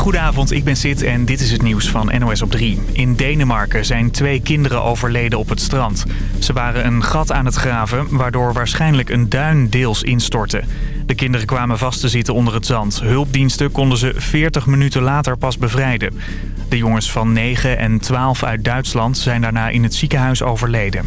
Goedenavond, ik ben Sid en dit is het nieuws van NOS op 3. In Denemarken zijn twee kinderen overleden op het strand. Ze waren een gat aan het graven, waardoor waarschijnlijk een duin deels instortte. De kinderen kwamen vast te zitten onder het zand. Hulpdiensten konden ze 40 minuten later pas bevrijden. De jongens van 9 en 12 uit Duitsland zijn daarna in het ziekenhuis overleden.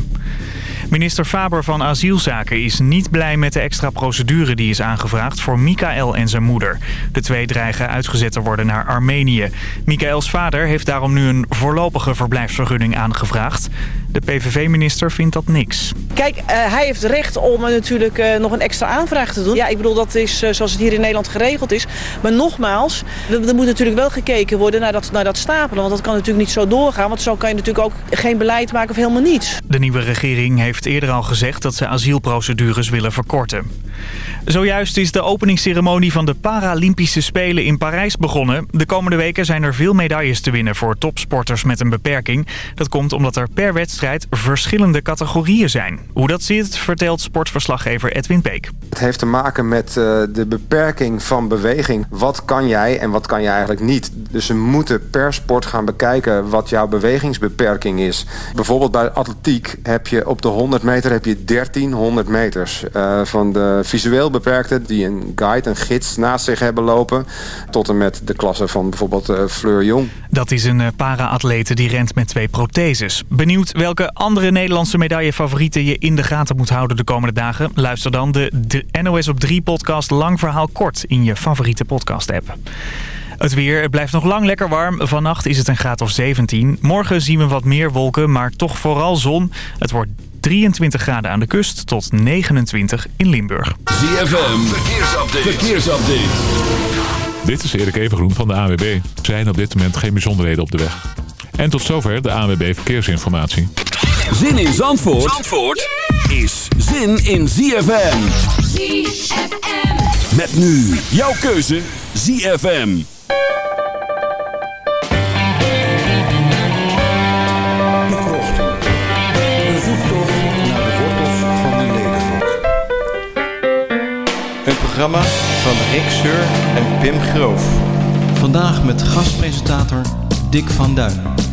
Minister Faber van Asielzaken is niet blij met de extra procedure die is aangevraagd voor Mikael en zijn moeder. De twee dreigen uitgezet te worden naar Armenië. Mikaels vader heeft daarom nu een voorlopige verblijfsvergunning aangevraagd. De PVV-minister vindt dat niks. Kijk, uh, hij heeft recht om natuurlijk uh, nog een extra aanvraag te doen. Ja, ik bedoel, dat is uh, zoals het hier in Nederland geregeld is. Maar nogmaals, er, er moet natuurlijk wel gekeken worden naar dat, naar dat stapelen. Want dat kan natuurlijk niet zo doorgaan. Want zo kan je natuurlijk ook geen beleid maken of helemaal niets. De nieuwe regering heeft eerder al gezegd dat ze asielprocedures willen verkorten. Zojuist is de openingsceremonie van de Paralympische Spelen in Parijs begonnen. De komende weken zijn er veel medailles te winnen voor topsporters met een beperking. Dat komt omdat er per wedstrijd verschillende categorieën zijn. Hoe dat zit, vertelt sportverslaggever Edwin Peek. Het heeft te maken met uh, de beperking van beweging. Wat kan jij en wat kan je eigenlijk niet? Dus we moeten per sport gaan bekijken wat jouw bewegingsbeperking is. Bijvoorbeeld bij atletiek heb je op de 100 meter heb je 1300 meters. Uh, van de visueel beperkten die een guide, een gids naast zich hebben lopen... tot en met de klasse van bijvoorbeeld uh, Fleur Jong. Dat is een para-atlete die rent met twee protheses. Benieuwd welke andere Nederlandse medaillefavorieten je in de gaten moet houden de komende dagen? Luister dan de, de NOS op 3 podcast Lang Verhaal Kort in je favoriete podcast app. Het weer, het blijft nog lang lekker warm. Vannacht is het een graad of 17. Morgen zien we wat meer wolken, maar toch vooral zon. Het wordt 23 graden aan de kust tot 29 in Limburg. ZFM, verkeersupdate. verkeersupdate. Dit is Erik Evengroen van de AWB. Er zijn op dit moment geen bijzonderheden op de weg. En tot zover de ANWB Verkeersinformatie. Zin in Zandvoort, Zandvoort is zin in ZFM. ZFM. Met nu jouw keuze ZFM. Programma van Rick Seur en Pim Groof. Vandaag met gastpresentator Dick van Duin.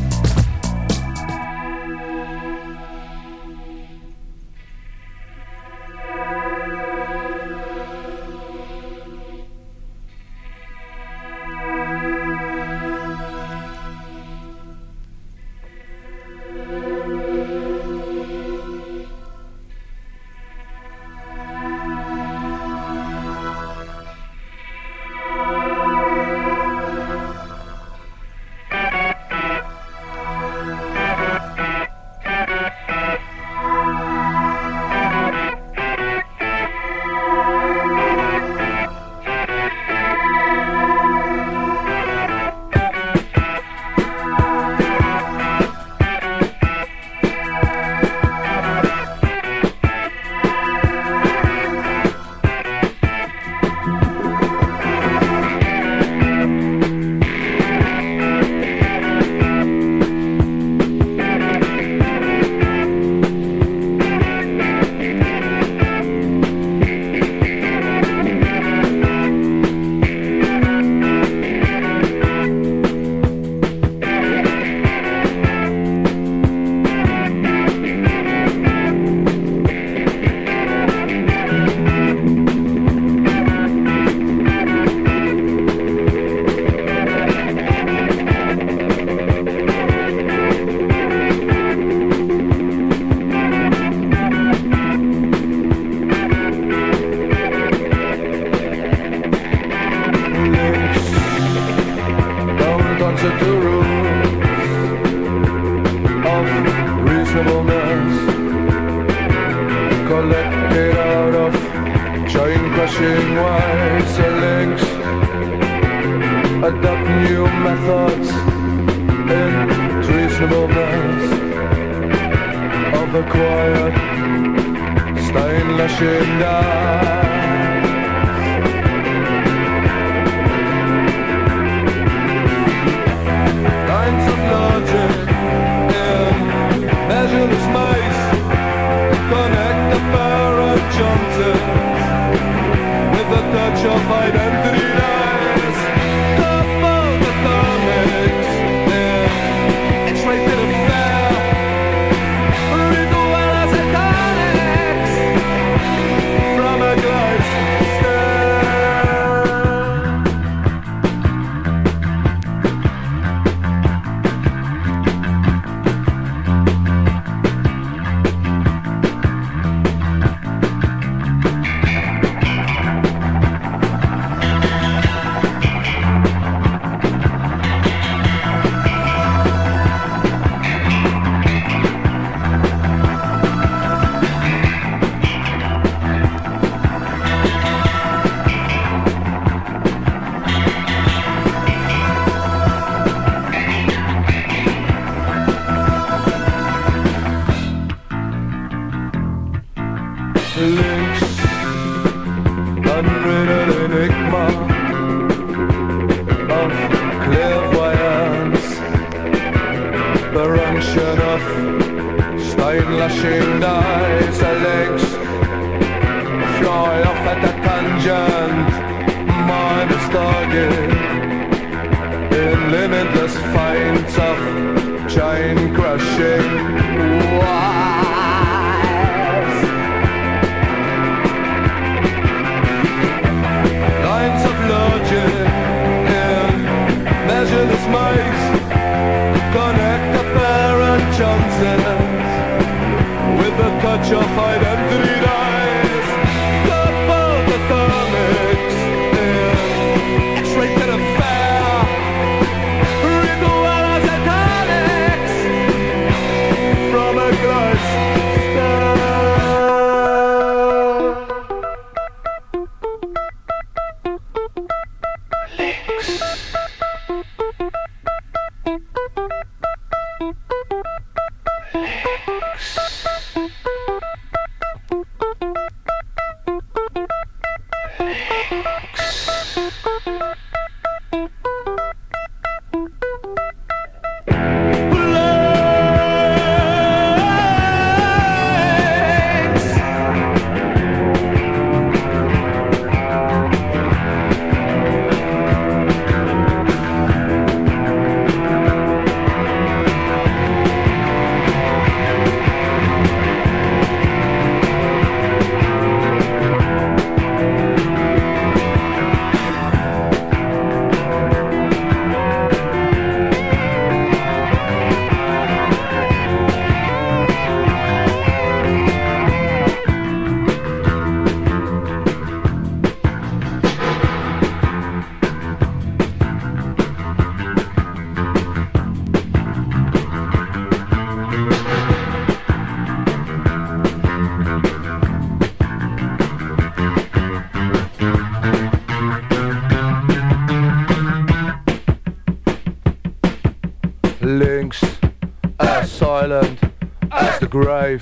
As the grave,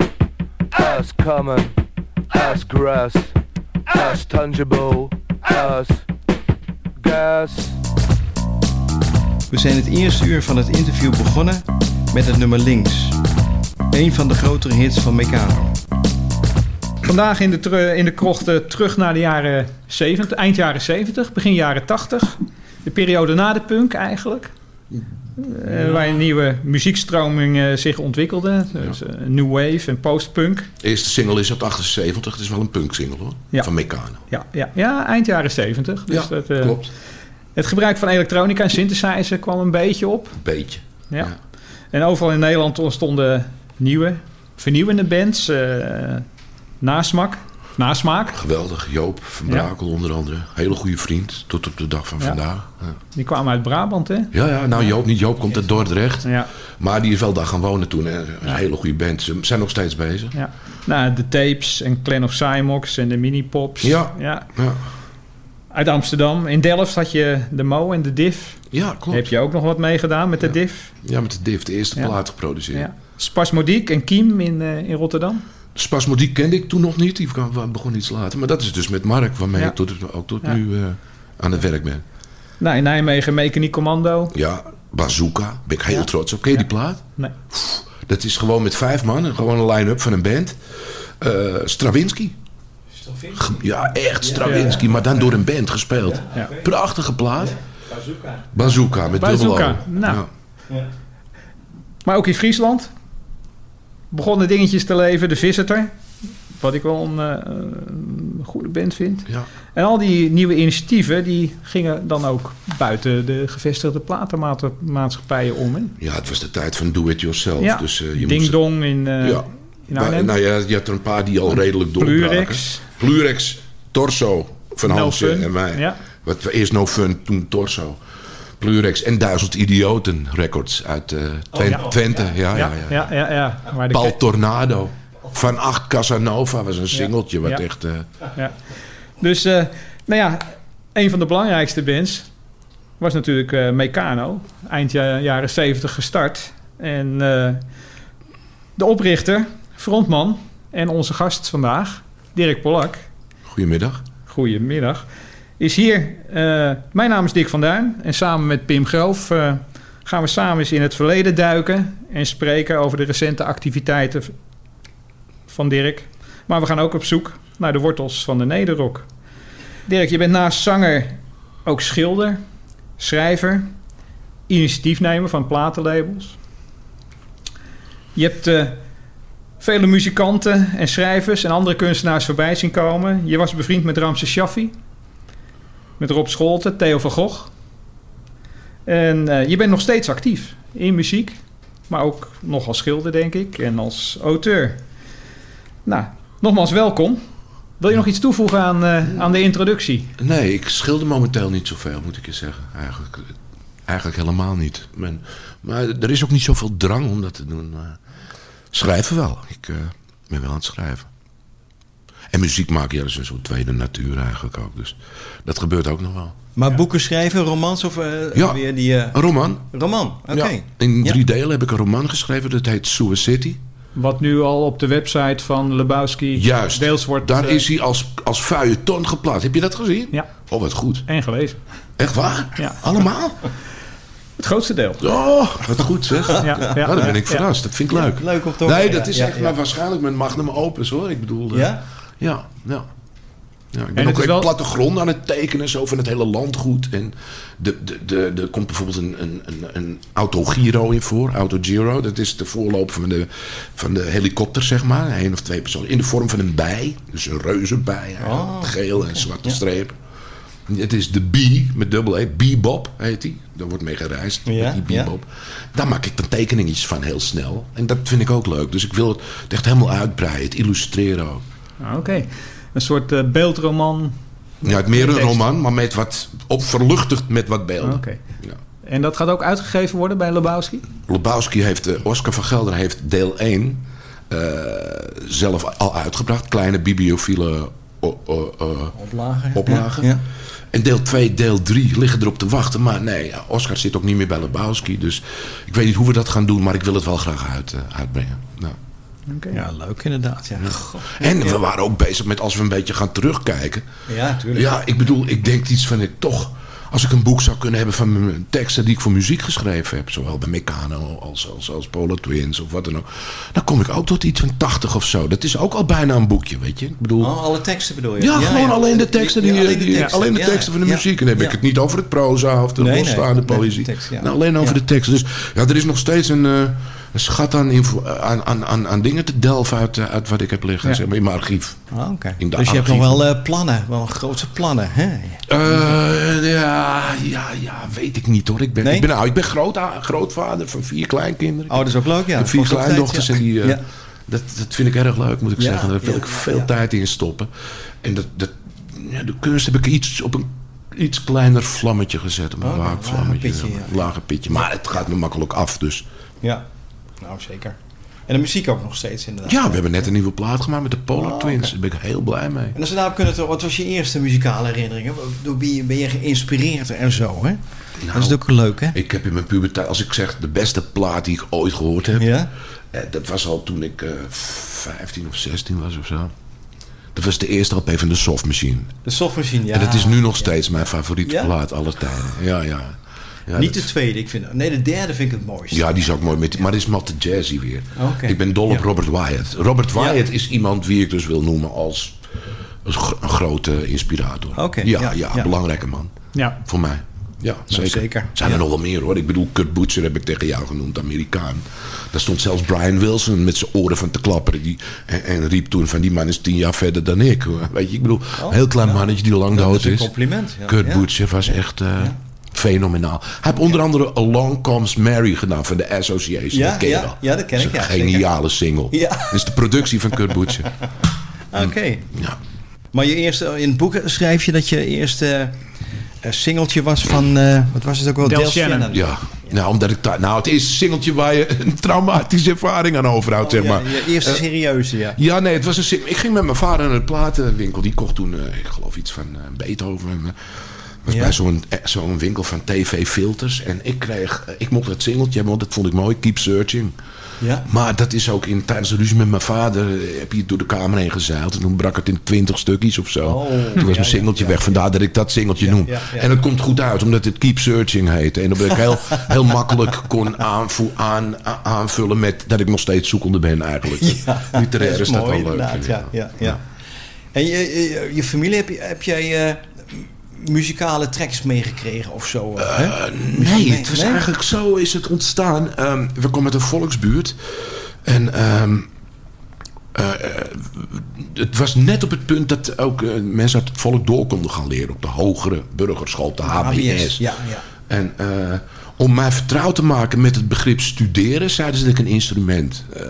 as common as grass, as tangible as gas. We zijn het eerste uur van het interview begonnen met het nummer Links. Een van de grotere hits van Meccano. Vandaag in de, in de krochten terug naar de jaren 70, eind jaren 70, begin jaren 80. De periode na de punk eigenlijk. Eh, waar een nieuwe muziekstroming eh, zich ontwikkelde. Dus, eh, new wave en post-punk. Eerste single is uit 78. Het is wel een punk-single hoor. Ja. Van Meccano. Ja, ja, ja, eind jaren 70. Dus Ja, dat, klopt. Het gebruik van elektronica en synthesizer kwam een beetje op. Beetje. Ja. En overal in Nederland ontstonden nieuwe, vernieuwende bands. nasmak, nasmaak. Geweldig. Joop van Brakel onder andere. Hele goede vriend. Tot op de dag van Ja. vandaag. Ja. Die kwamen uit Brabant, hè? Ja, ja, nou Joop niet. Joop komt uit Dordrecht. Ja. Maar die is wel daar gaan wonen toen. Hè. Een hele goede band. Ze zijn nog steeds bezig. Ja. Nou, de Tapes en Clan of Cymox en de Mini-Pops. Ja. ja. Ja. Uit Amsterdam. In Delft had je de Mo en de Div. Ja, klopt. Heb je ook nog wat meegedaan met de Div? Ja, met de Div, de eerste plaat geproduceerd. Spasmodiek en Kiem in, eh, in Rotterdam. Spasmodiek kende ik toen nog niet. Die begon iets later. Maar dat is dus met Mark, waarmee Ja. ik tot, ook tot Ja. nu eh, aan het werk ben. Nou, in Nijmegen Mechaniek Commando. Ja, Bazooka. Ben ik heel Ja. trots op. Ken je die plaat? Nee. Dat is gewoon met vijf man. Gewoon een line-up van een band. Eh, Stravinsky. Ge- Ja, echt Stravinsky. Maar dan door een band gespeeld. Ja. Prachtige plaat. Bazooka. met Bazooka, dubbel O. nou. Ja. Maar ook in Friesland. Begonnen dingetjes te leven. De Visitor. Wat ik wel een, eh, een goede band vind. Ja. En al die nieuwe initiatieven... die gingen dan ook buiten de gevestigde platenmaatschappijen om. Hè? Ja, het was de tijd van do-it-yourself. Ja, Dus, eh, je Ding moest... Dong in, eh Ja. in Nou, nou ja, je had er een paar die al redelijk doorbraken. Plurex. Plurex, Torso van No Hansje en mij. ja. Wat, eerst No Fun, toen Torso. Plurex en Duizend Idioten Records uit Twen- Oh, ja. Twente. Ja, ja, ja. ja, ja. Maar Paul Tornado. Van 8 Casanova was een singeltje wat echt... eh, Ja. Dus, eh, nou ja, een van de belangrijkste bands was natuurlijk Meccano. Eind ja- jaren 70 gestart. En de oprichter, frontman en onze gast vandaag, Dirk Polak. Goedemiddag. Goedemiddag. Is hier. eh, mijn naam is Dick van Duin. En samen met Pim Groof eh, gaan we samen eens in het verleden duiken en spreken over de recente activiteiten van Dirk. Maar we gaan ook op zoek naar de wortels van de nederrock. Dirk, je bent naast zanger ook schilder, schrijver, initiatiefnemer van platenlabels. Je hebt eh, vele muzikanten en schrijvers en andere kunstenaars voorbij zien komen. Je was bevriend met Ramses Shaffi, met Rob Scholten, Theo van Gogh. En eh, je bent nog steeds actief in muziek, maar ook nog als schilder, denk ik, en als auteur. Nou, nogmaals welkom. Wil je nog iets toevoegen aan, eh, aan de introductie? Nee, ik schilder momenteel niet zoveel, moet ik je zeggen. Eigenlijk, eigenlijk helemaal niet. Men, maar er is ook niet zoveel drang om dat te doen. Uh, schrijven wel. Ik ben wel aan het schrijven. En muziek maken, ja, dat is een soort tweede natuur eigenlijk ook. Dus dat gebeurt ook nog wel. Maar boeken schrijven, romans of uh, ja, weer die... Uh... een roman. Roman, oké. Okay. Ja, in drie ja. delen heb ik een roman geschreven, dat heet Sewer City. Wat nu al op de website van Lebowski Juist, deels wordt... daar uh, is hij als, als feuilleton geplaatst. Heb je dat gezien? Ja. Oh, wat goed. En gelezen. Echt waar? Ja. Allemaal? Het grootste deel. Oh, wat goed zeg. Ja, ja, nou, dan ben ik verrast. Dat vind ik leuk. leuk om te Nee, dat is echt maar waarschijnlijk met magnum opus hoor. Ik bedoel... Ja? Ja, ja. Ja, ik ben ook wel... plattegrond aan het tekenen, zo van het hele landgoed. En de, de, de, er komt bijvoorbeeld een, een, een, een Autogiro in voor, Autogiro. Dat is de voorloper van de, van de helikopter, zeg maar. Eén of twee personen. In de vorm van een bij. Dus een reuzenbij. Oh, geel en zwarte ja. streep. Het is de B met dubbel E. Bebop heet die. Daar wordt mee gereisd. Ja, met die Bebop. Ja. Daar maak ik dan tekeningetjes van heel snel. En dat vind ik ook leuk. Dus ik wil het echt helemaal uitbreiden. Het illustreren ook. Oké. Okay een soort uh, beeldroman. Ja, het meer een roman, maar met wat op verluchtigd met wat beelden. Oké. Okay. Ja. En dat gaat ook uitgegeven worden bij Lebowski? Lebowski heeft, uh, Oscar van Gelder heeft deel 1 uh, zelf al uitgebracht. Kleine bibliophile oplagen. oplagen. Ja, ja. En deel 2, deel 3 liggen erop te wachten. Maar nee, Oscar zit ook niet meer bij Lebowski. Dus ik weet niet hoe we dat gaan doen, maar ik wil het wel graag uit, uitbrengen. Nou. Okay. Ja, leuk inderdaad. Ja. En we waren ook bezig met als we een beetje gaan terugkijken. Ja, tuurlijk. Ja, ik bedoel, ik denk iets van ik toch... Als ik een boek zou kunnen hebben van mijn teksten die ik voor muziek geschreven heb. Zowel bij Meccano als, als, als Polo Twins of wat dan ook. Dan kom ik ook tot iets van 80 of zo. Dat is ook al bijna een boekje, weet je. Ik bedoel, oh, alle teksten bedoel je? Ja, ja gewoon ja. alleen de teksten, die, die, alleen, de teksten. alleen de teksten van de muziek. En dan heb ik het niet over het proza of de nee, losstaande nee, poëzie. Nee, tekst, nou, alleen over de teksten. Dus ja, er is nog steeds een... Uh, een schat aan, aan, aan, aan, aan dingen te delven uit, uit wat ik heb liggen ja. zeg maar, in mijn archief. Oh, okay. Dus archief. je hebt nog wel uh, plannen, wel grootse plannen, hè? Uh, ja, ja, ja, weet ik niet hoor. Ik ben, nee? ik ben, nou, ik ben groot, grootvader van vier kleinkinderen. Oh, dat is ook leuk, ja. vier kleindochters ja. en die... Uh, ja. dat, dat vind ik erg leuk, moet ik zeggen. Daar wil ik veel tijd in stoppen. En dat, dat, ja, de kunst heb ik iets op een iets kleiner vlammetje gezet. Een oh, waakvlammetje. Lage pitje, lage pitje. Maar het gaat me makkelijk af, dus... Ja. Nou, zeker. En de muziek ook nog steeds inderdaad. Ja, we hebben net een nieuwe plaat gemaakt met de Polar oh, Twins. Daar ben ik heel blij mee. En als we daarop kunnen, wat was je eerste muzikale herinneringen? Door wie ben je geïnspireerd en zo, hè? Nou, dat is ook leuk, hè? Ik heb in mijn puberteit, als ik zeg de beste plaat die ik ooit gehoord heb. Ja? Eh, dat was al toen ik uh, 15 of 16 was of zo. Dat was de eerste LP van de Soft Machine. De Soft Machine, ja. En dat is nu nog steeds ja. mijn favoriete ja? plaat aller tijden. Ja, ja. Ja, niet de tweede, ik vind, nee, de derde vind ik het mooiste. Ja, die is ook mooi, met, maar die is maar te jazzy weer. Okay. Ik ben dol op ja. Robert Wyatt. Robert Wyatt ja. is iemand wie ik dus wil noemen als een grote inspirator. Okay. Ja, ja, ja, belangrijke man. Ja. Voor mij. Ja, zeker. zeker. Zijn er nog wel meer hoor. Ik bedoel, Kurt Butcher heb ik tegen jou genoemd, Amerikaan. Daar stond zelfs Brian Wilson met zijn oren van te klapperen. Die, en, en, riep toen van die man is tien jaar verder dan ik. Weet je, ik bedoel, oh, een heel klein mannetje die lang dood is. Een compliment. Kurt Butcher was echt... Uh, fenomenaal. Hij heeft onder andere Along Comes Mary gedaan van de Association. Ja, dat ken je ja, wel. ja, dat ken ik. Dat is een ja, geniale zeker. single. Ja. Dat is de productie van Kurt Butcher. Oké. Okay. Ja. Maar je eerste, in het boek schrijf je dat je eerste uh, singeltje was van, uh, wat was het ook wel? Del, Del Shannon. Shannon. Ja. Nou, omdat ik nou, het eerste singeltje waar je een traumatische ervaring aan overhoudt, oh, zeg maar. Ja, je eerste serieuze, ja. Ja, nee, het was een. Ik ging met mijn vader naar een platenwinkel. Die kocht toen, uh, ik geloof iets van Beethoven. Was bij zo'n zo'n winkel van tv-filters. En ik kreeg, ik mocht het singeltje hebben, want dat vond ik mooi. Keep Searching. Ja. Maar dat is ook in, tijdens de ruzie met mijn vader. eh, heb je het door de kamer heen gezeild. En toen brak het in twintig stukjes of zo. Oh, toen was ja, mijn singeltje ja, weg. Vandaar dat ik dat singeltje noem. En het komt goed uit, omdat het Keep Searching heet. En dat ik heel, heel makkelijk kon aan, aanvullen met dat ik nog steeds zoekende ben eigenlijk. Literair dat is, dat mooi, wel leuk. Ja, ja, ja. En je, je, je familie, heb, je, heb jij eh, muzikale tracks meegekregen of zo? eh? Eh, nee, het was Nee? eigenlijk zo is het ontstaan. Ehm, we komen uit een volksbuurt. En ehm, eh, het was net op het punt dat ook mensen uit het volk door konden gaan leren. Op de hogere burgerschool, de HBS. Ja, ja. En om mij vertrouwd te maken met het begrip studeren... zeiden ze dat ik een instrument eh,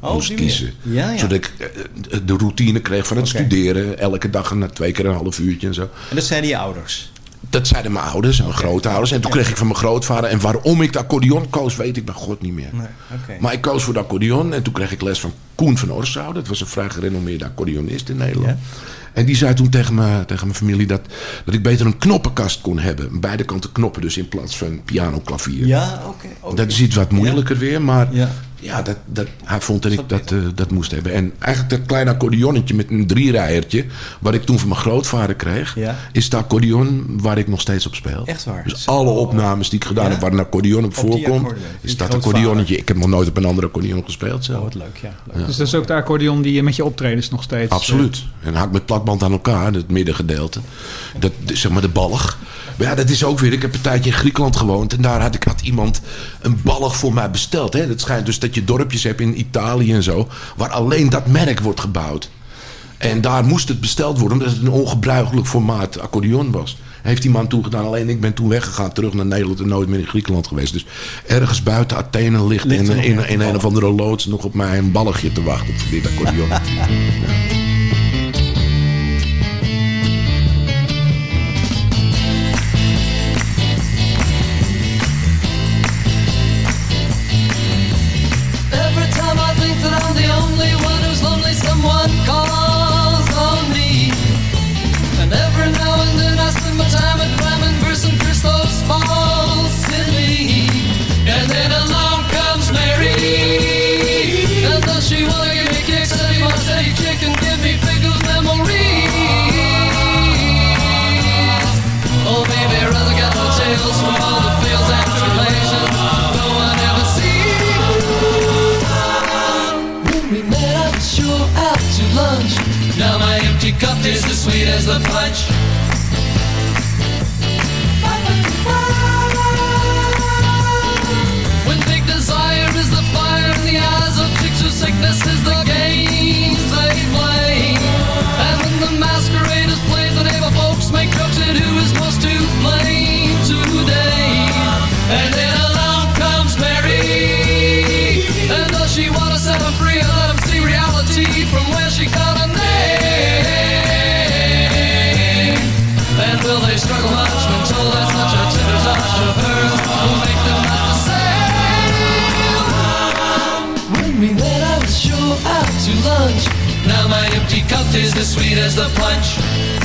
Oh, moest die kiezen. manier. Ja, ja. Zodat ik eh, de routine kreeg van het studeren. Elke dag na twee keer een half uurtje en zo. En dat zeiden je ouders? Dat zeiden mijn ouders en mijn grootouders. En toen kreeg ik van mijn grootvader. En waarom ik de accordeon koos, weet ik bij God niet meer. Nee. Maar ik koos voor de accordeon. En toen kreeg ik les van Koen van Orsouw. Dat was een vrij gerenommeerde accordeonist in Nederland. En die zei toen tegen, me, tegen mijn familie dat, dat ik beter een knoppenkast kon hebben. Beide kanten knoppen dus in plaats van piano, klavier. Ja, oké. oké. Dat is iets wat moeilijker weer, maar Ja. Ja. dat, dat, hij vond dat ik dat, eh, dat moest hebben. En eigenlijk dat kleine accordeonnetje met een drierijertje, wat ik toen van mijn grootvader kreeg, Ja. is de accordeon waar ik nog steeds op speel. Echt waar? Dus alle opnames die ik gedaan Ja? heb waar een accordeon op voorkomt, accordeon. is dat accordeonnetje. Ik heb nog nooit op een andere accordeon gespeeld zelf. Oh, wat leuk, ja. Leuk. Dus dat is ook de accordeon die je met je optredens nog steeds... eh, Absoluut. En haak met plakband aan elkaar, het middengedeelte. Dat, zeg maar de balg. Maar ja, dat is ook weer. Ik heb een tijdje in Griekenland gewoond. En daar had, ik, had iemand een balg voor mij besteld. Hè. Het schijnt dus dat je dorpjes hebt in Italië en zo. Waar alleen dat merk wordt gebouwd. En daar moest het besteld worden. Omdat het een ongebruikelijk formaat accordeon was. Heeft die man toegedaan. Alleen ik ben toen weggegaan. Terug naar Nederland. En nooit meer in Griekenland geweest. Dus ergens buiten Athene ligt, Ligt in, in, een in een balg. of andere loods nog op mij een balgje te wachten. Voor dit accordeon. as sweet as the punch. Lunch. Now my empty cup tastes as sweet as the punch.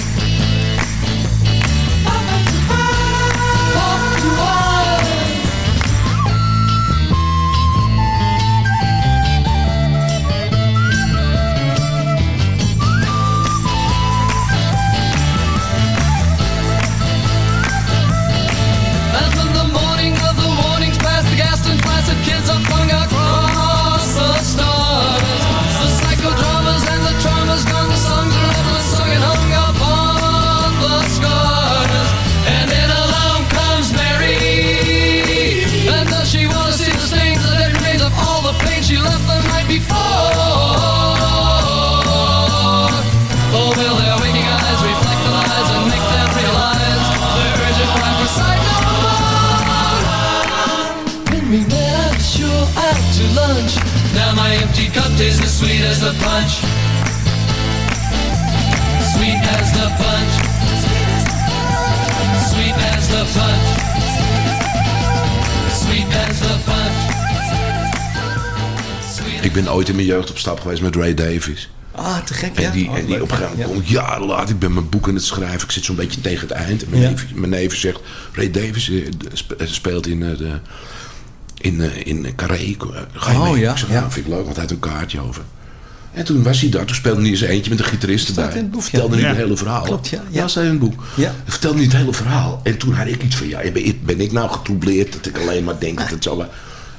Tastes as sweet as the punch. Sweet as the punch. Sweet as the punch. Sweet as the punch. Ik ben ooit in mijn jeugd op stap geweest met Ray Davies. Ah, te gek, En ja. die, Oh, en die op een gegeven moment Ja. komt jaren later. Ik ben mijn boek aan het schrijven. Ik zit zo'n beetje tegen het eind. En mijn, Ja. neef, mijn neef zegt... Ray Davis eh, eh, speelt in, eh, de, in, eh, in Carré. Eh, Ga je Oh, mee? ja, Ik zeg, ja. nou, vind ik leuk, want hij had een kaartje over. En toen was hij daar. Toen speelde hij eens eentje met een gitarist erbij. vertelde niet Ja. het hele verhaal. Klopt, ja, Ja, ja. staat in het boek. Ja. Hij vertelde niet het hele verhaal. En toen had ik iets van... Ja, ben ik, ben ik nou getroubleerd dat ik alleen maar denk dat het zal...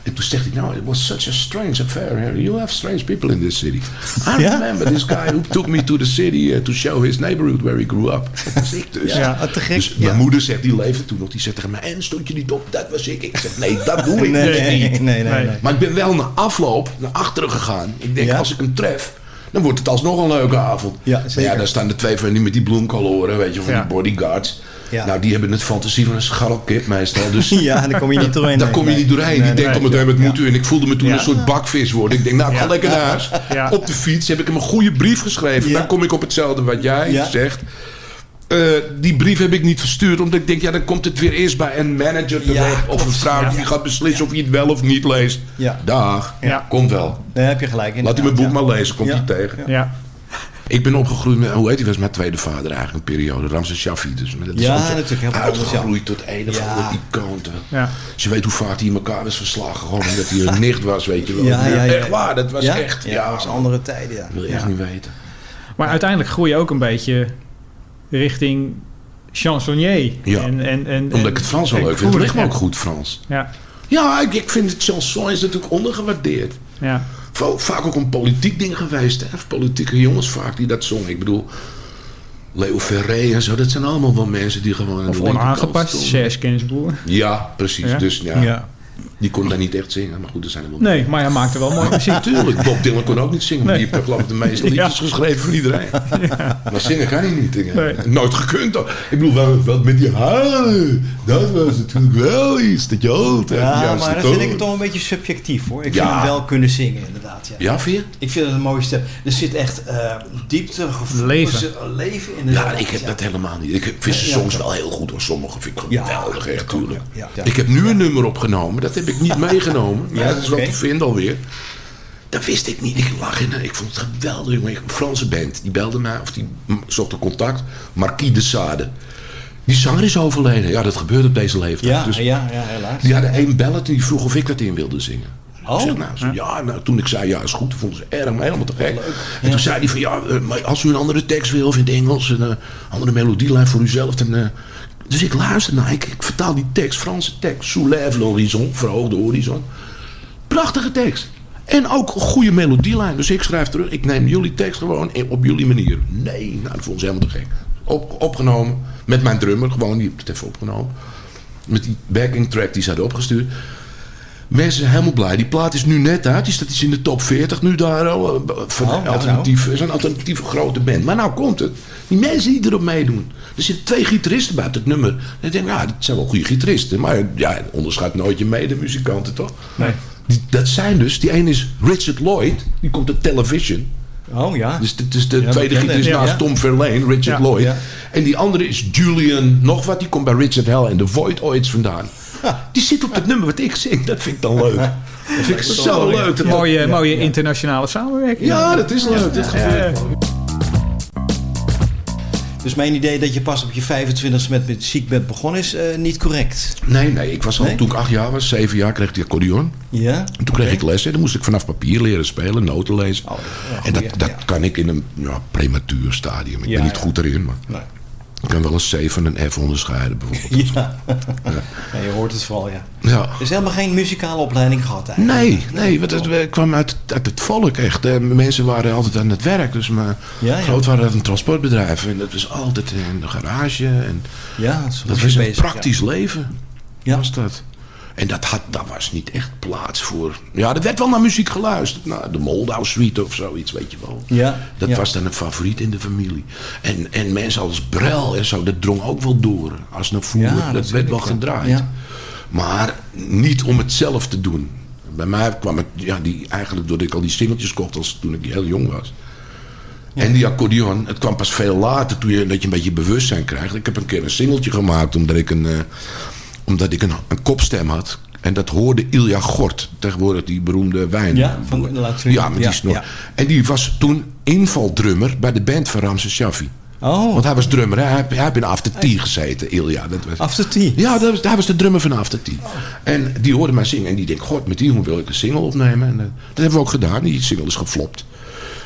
En toen zegt hij, nou, it was such a strange affair here. You have strange people in this city. I Ja? remember this guy who took me to the city uh, to show his neighborhood where he grew up. Dat was ik dus. Ja, te gek, Dus ja. mijn moeder zegt, die leefde toen nog. Die zegt tegen mij, en stond je niet op? Dat was ik. Ik zeg, nee, dat doe ik Nee, dus nee, niet. nee, nee, nee. Maar ik ben wel na afloop naar achteren gegaan. Ik denk, Ja? als ik hem tref... Dan wordt het alsnog een leuke avond. Ja, Maar ja, daar staan de twee van die met die bloemkoloren, weet je, van die bodyguards. Ja. Nou, die hebben het fantasie van een scharrelkip meestal. Dus Ja, daar kom je niet doorheen. daar nee, kom je nee. niet doorheen. Nee, die denkt nee. al meteen, wat moet u? En ik voelde me toen een soort bakvis worden. Ik denk, nou, ik ga lekker naar huis. Op de fiets heb ik hem een goede brief geschreven. Dan kom ik op hetzelfde wat jij zegt. Eh, die brief heb ik niet verstuurd. Omdat ik denk, ja, dan komt het weer eerst bij een manager terecht. of een vrouw die gaat beslissen of je het wel of niet leest. Ja. Dag. Komt wel. Daar heb je gelijk in. Laat hij mijn boek maar lezen. Komt hij tegen. Ja. Ik ben opgegroeid met, hoe heet hij, was mijn tweede vader eigenlijk een periode. Ramses Shaffi. Dus dat is Ja, natuurlijk, heel anders, Uitgegroeid tot een of Ja. andere icoon. te- Ja. Je weet hoe vaak hij in elkaar was verslagen. Gewoon omdat hij een nicht was, weet je wel. Ja, ja, ja. Echt waar, dat was ja? echt. Ja, Ja, dat was andere tijden, ja. Dat wil je echt niet weten. Maar uiteindelijk groei je ook een beetje richting chansonnier. Ja. En, en, en, Omdat ik het Frans wel en leuk vind. Het ligt me ook goed, Frans. Ja, Ja, ik, ik vind het chanson is natuurlijk ondergewaardeerd. ja. Va- Vaak ook een politiek ding geweest. Hè? Politieke jongens vaak die dat zongen. Ik bedoel, Leo Ferré en zo. Dat zijn allemaal wel mensen die gewoon... Of onaangepast, stonden. Serge Gainsbourg. Ja, precies. Ja? Dus ja, Ja. Die kon daar niet echt zingen. Maar goed, er zijn er wel Nee, maar hij maakte wel mooie muziek. Natuurlijk, Bob Dylan kon ook niet zingen. Maar die heeft geloof ik de meeste Ja. liedjes geschreven voor iedereen. Maar zingen kan hij niet. Nee. Nooit gekund. hoor. Ik bedoel, wel, wel met die haren. Dat was natuurlijk wel iets. Dat je altijd Ja, maar dan vind ik het toch een beetje subjectief hoor. Ik Ja. vind hem wel kunnen zingen, inderdaad. Ja, Ja, vind je? Ik vind het het mooiste. Er zit echt eh, diepte, gevoel, Leven. eh, leven in de Ja, ik heb dat helemaal niet. Ik vind ze Ja. soms wel heel goed hoor. Sommige vind ik Ja, geweldig, echt, tuurlijk. Ja. Ik heb nu een nummer opgenomen. Dat heb ik niet meegenomen. Ja, dat is wel oké. te vinden alweer. Dat wist ik niet. Ik lag in. Ik vond het geweldig. Een Franse band. Die belde mij. Of die zocht een contact. Marquis de Sade. Die zanger is overleden. Ja, dat gebeurt op deze leeftijd. Ja, Dus ja, ja, helaas. die hadden één en die vroeg of ik dat in wilde zingen. Oh. Zeg, nou, zo, ja, nou, toen ik zei ja is goed, vonden ze erg, maar helemaal te gek. En toen zei hij van ja, eh, maar als u een andere tekst wil of in het Engels, een eh, andere melodielijn voor uzelf, dan... eh, dus ik luister naar, ik, vertaal die tekst, Franse tekst, Soulève l'horizon, verhoog de horizon. Prachtige tekst. En ook een goede melodielijn. Dus ik schrijf terug, ik neem jullie tekst gewoon op jullie manier. Nee, nou, dat vonden ze helemaal te gek. Op, opgenomen, met mijn drummer, gewoon, die heb het even opgenomen. Met die backing track die ze hadden opgestuurd. Mensen zijn helemaal blij. Die plaat is nu net uit. Die staat iets in de top 40 nu daar. oh, eh, Van Oh, nou, alternatief, is een alternatieve grote band. Maar nou komt het. Die mensen die erop meedoen. Er zitten twee gitaristen bij op het nummer. En ik denk, ja, dat zijn wel goede gitaristen. Maar ja, onderscheidt nooit je medemuzikanten, toch? Nee. Die, dat zijn dus, die ene is Richard Lloyd. Die komt uit Television. Oh ja. Dus is de Ja, tweede gitarist ja. naast Ja. Tom Verlaine, Richard. Lloyd. En die andere is Julian nog wat. Die komt bij Richard Hell en The Void ooit vandaan. Die zit op het nummer wat ik zing. Dat vind ik dan leuk. Dat vind ik zo leuk. Dat Mooie, mooie internationale samenwerking. ja, dat is leuk. Dat. Dus mijn idee dat je pas op je 25e met muziek bent begonnen is eh, niet correct. Nee, nee. Ik was al, Nee? toen ik acht jaar was, zeven jaar, kreeg ik accordeon. Ja? En toen kreeg ik lessen. Dan moest ik vanaf papier leren spelen, noten lezen. Oh, ja, en dat, dat ja. kan ik in een ja, prematuur stadium. Ik Ja, ben niet ja. goed erin, maar Nee. Ik kan wel een C van een F onderscheiden bijvoorbeeld. Ja. Ja, je hoort het vooral, ja. Ja. Er is helemaal geen muzikale opleiding gehad eigenlijk. Nee, nee, want het kwam uit, uit het volk echt. Eh, mensen waren altijd aan het werk. Dus mijn Ja, ja. grootvader had een transportbedrijf. En dat was altijd in de garage. En Ja, dat was een praktisch leven. Ja. Was dat. En dat, had, dat was niet echt plaats voor... Ja, er werd wel naar muziek geluisterd. Nou, de Moldau Suite of zoiets, weet je wel. Ja, Dat ja. was dan een favoriet in de familie. En, en mensen als Brel en zo, dat drong ook wel door. Als naar voeren, Ja, dat werd wel gedraaid. Maar niet om het zelf te doen. Bij mij kwam het, ja, die, eigenlijk doordat ik al die singeltjes kocht als toen ik heel jong was. En die accordeon, het kwam pas veel later toen je, dat je een beetje bewustzijn krijgt. Ik heb een keer een singeltje gemaakt omdat ik een, eh, omdat ik een, een kopstem had. En dat hoorde Ilja Gort, tegenwoordig die beroemde wijn. Ja, van de laatste Ja, met die ja, snor. ja. En die was toen invaldrummer bij de band van Ramses Shaffi. Oh. Want hij was drummer, hè? Hij, hij heeft in After Tea gezeten, Ilja. Dat was, After Tea? Ja, dat was, hij was de drummer van After Tea. En die hoorde mij zingen en die denkt, god, met die jongen wil ik een single opnemen. En, eh, dat hebben we ook gedaan, die single is geflopt.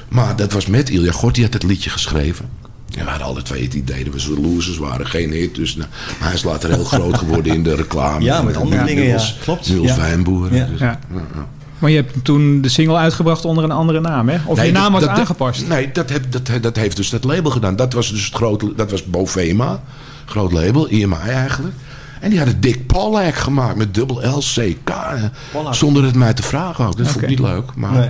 Maar dat was met Ilja Gort, die had het liedje geschreven. En we hadden alle twee het idee dat we zo losers waren, geen hit. Dus, nou, maar hij is later heel groot geworden in de reclame. Ja, met En andere dingen, ja. Niels- Klopt. Niels Ja. Wijnboer. Ja. Dus, Ja. ja, ja. Maar je hebt toen de single uitgebracht onder een andere naam, hè? Of Nee, je naam was dat- aangepast. Nee, dat, heb, dat, dat heeft dus dat label gedaan. Dat was dus het grote, dat was Bovema, groot label, EMI eigenlijk. En die hadden Dick Pollack gemaakt met dubbel LCK. Zonder het mij te vragen ook. Dat vond ik niet leuk. Maar Nee.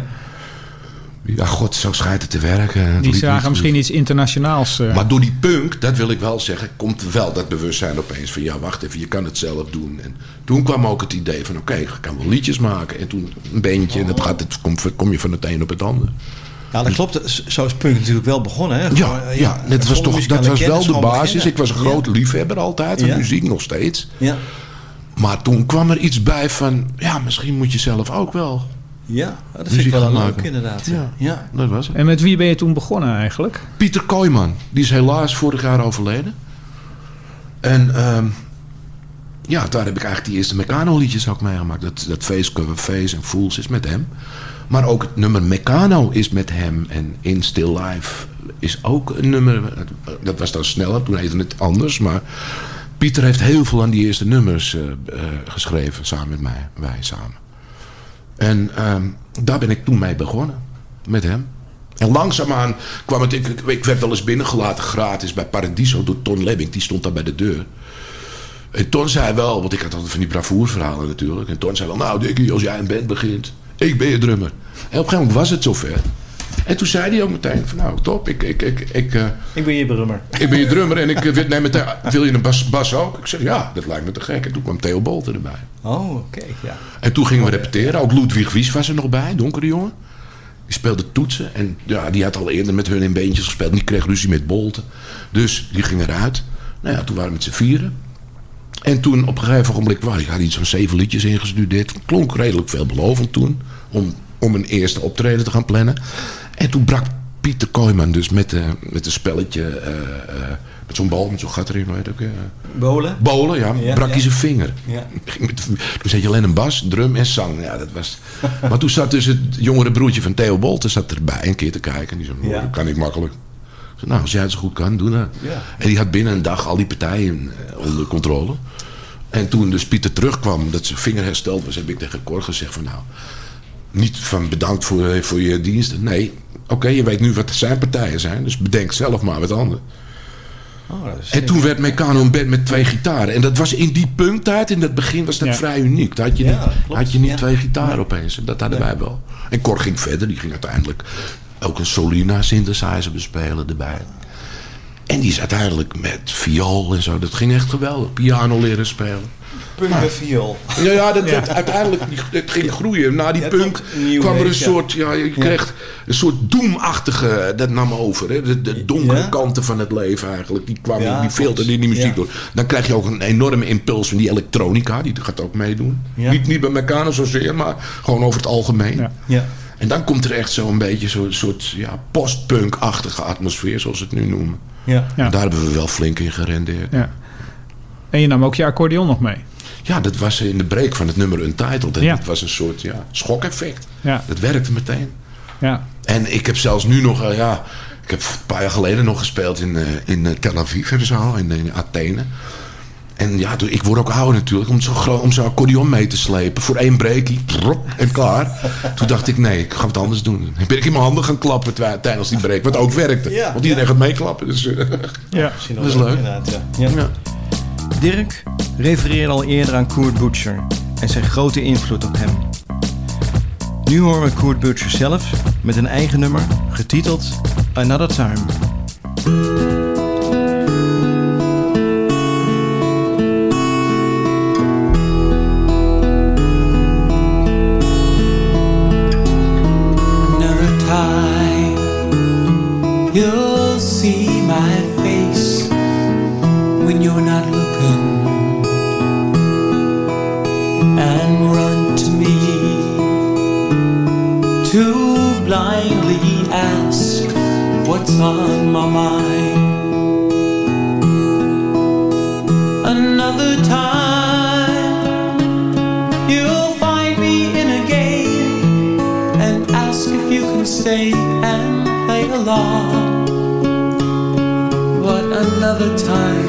Ja, god, zo schijnt het te werken. Die zagen misschien iets internationaals. eh. Maar door die punk, dat wil ik wel zeggen, komt wel dat bewustzijn opeens van ja, wacht even, je kan het zelf doen. En toen kwam ook het idee van oké, ik kan wel liedjes maken. En toen een bandje en dat gaat, het, kom, kom je van het een op het ander. Ja, dat klopt. Zo is punk natuurlijk wel begonnen. Hè? Ja, Gewoon, eh, ja, dat was, toch, dat was wel de basis. beginnen. Ik was een Ja. grote liefhebber altijd van Ja. muziek, nog steeds. Ja, Maar toen kwam er iets bij van, ja, misschien moet je zelf ook wel. Ja dat vind ik wel leuk maken. inderdaad. Ja. Ja. Dat was het. En met wie ben je toen begonnen eigenlijk? Pieter Kooijman, die is helaas vorig jaar overleden. En ehm, ja, daar heb ik eigenlijk die eerste Meccano liedjes ook meegemaakt. Dat, dat Face Cover Face en Fools is met hem. Maar ook het nummer Meccano is met hem. En In Still Life is ook een nummer. Dat was dan sneller, toen heette het anders. Maar Pieter heeft heel veel aan die eerste nummers eh, eh, geschreven. Samen met mij, wij samen. En ehm, daar ben ik toen mee begonnen. Met hem. En langzaamaan kwam het... Ik, ik- werd wel eens binnengelaten gratis bij Paradiso door Ton Lebbing. Die stond daar bij de deur. En Ton zei wel, want ik had altijd van die bravoerverhalen natuurlijk. En Ton zei wel, nou Dickie, als jij een band begint, ik ben je drummer. En op een gegeven moment was het zover. En toen zei hij ook meteen van, nou top, ik, ik, ik, ik, eh, Ik ben je brummer. ik ben je drummer en ik wil- nee, meteen, wil je een bas, bas ook? Ik zeg, ja, dat lijkt me te gek. En toen kwam Theo Bolter erbij. Oh, oké. ja. En toen gingen we repeteren. Ook Ludwig Wies was er nog bij, donkere jongen. Die speelde toetsen. En ja, die had al eerder met hun in beentjes gespeeld. En die kreeg ruzie met Bolten. Dus die ging eruit. Nou ja, toen waren we met z'n vieren. En toen op een gegeven ogenblik... Well, ik had iets van zeven liedjes ingestudeerd. Klonk redelijk veelbelovend toen. Om, om een eerste optreden te gaan plannen. En toen brak Pieter Kooijman dus met, eh, met een spelletje... eh, eh, met zo'n bal, met zo'n gat erin, het ook? eh, Bolen? Bolen, ja. Ja, brak ja. hij zijn vinger. Ja. Toen zat je alleen een bas, drum en zang. Ja, dat was... maar toen zat dus het jongere broertje van Theo Bolten zat erbij een keer te kijken. En die zei, Ja. dat kan ik makkelijk. Ik zei, nou, als jij het zo goed kan, doe dat. Ja. En die had binnen een dag al die partijen onder controle. En toen dus Pieter terugkwam, dat zijn vinger hersteld was... heb ik tegen Cor gezegd van nou... niet van bedankt voor, eh, voor je diensten. Nee, oké, je weet nu wat zijn partijen zijn. Dus bedenk zelf maar wat anders. Oh, dat is En toen werd Meccano een band met twee gitaren. En dat was in die punktijd, in het begin was dat Ja. vrij uniek. Daar had je Ja, niet, klopt. had je niet Ja. twee gitaren opeens. En Dat hadden wij wel. En Cor ging verder. Die ging uiteindelijk ook een Solina synthesizer bespelen erbij. En die is uiteindelijk met viool en zo. Dat ging echt geweldig. Piano leren spelen. Punk en viool. Ja, ja dat werd uiteindelijk het ging groeien. Na die Ja, punk kwam er een soort, ja, je kreeg een soort doemachtige, dat nam over. Hè? De, de donkere Ja. kanten van het leven eigenlijk, die kwamen, Ja, die filterden in die muziek Ja. door. Dan krijg je ook een enorme impuls van die elektronica, die gaat ook meedoen. Ja. Niet, niet bij Meccano zozeer, maar gewoon over het algemeen. Ja. Ja. En dan komt er echt zo'n beetje zo'n soort ja, post-punk-achtige atmosfeer, zoals ze het nu noemen. Ja. Ja. En daar hebben we wel flink in gerendeerd. Ja. En je nam ook je accordeon nog mee. Ja, dat was in de break van het nummer Untitled. En Ja. Dat was een soort ja, schokeffect. Ja. Dat werkte meteen. Ja. En ik heb zelfs nu nog, eh, ja, ik heb een paar jaar geleden nog gespeeld in, eh, in eh, Tel Aviv en zo, in, in Athene. En ja, toen- ik word ook ouder natuurlijk, om zo'n om zo'n accordeon mee te slepen. Voor één breakie, prop, en klaar. Toen dacht ik, nee, ik ga het anders doen. Toen ben ik in mijn handen gaan klappen tijdens die break, wat ook werkte. Ja, Want iedereen ja. gaat meeklappen, dus Ja. Misschien dat is wel leuk. inderdaad, ja. Dirk refereerde al eerder aan Kurt Butcher en zijn grote invloed op hem. Nu horen we Kurt Butcher zelf met een eigen nummer, getiteld Another Time. On my mind. Another time you'll find me in a game and ask if you can stay and play along. But another time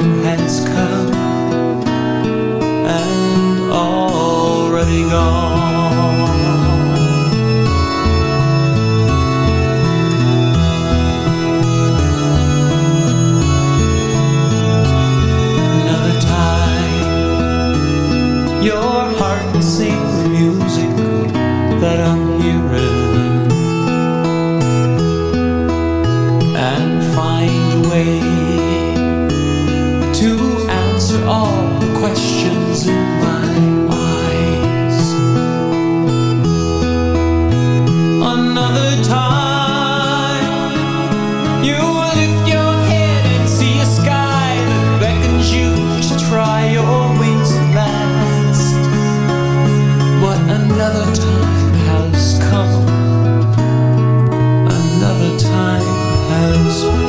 whisper.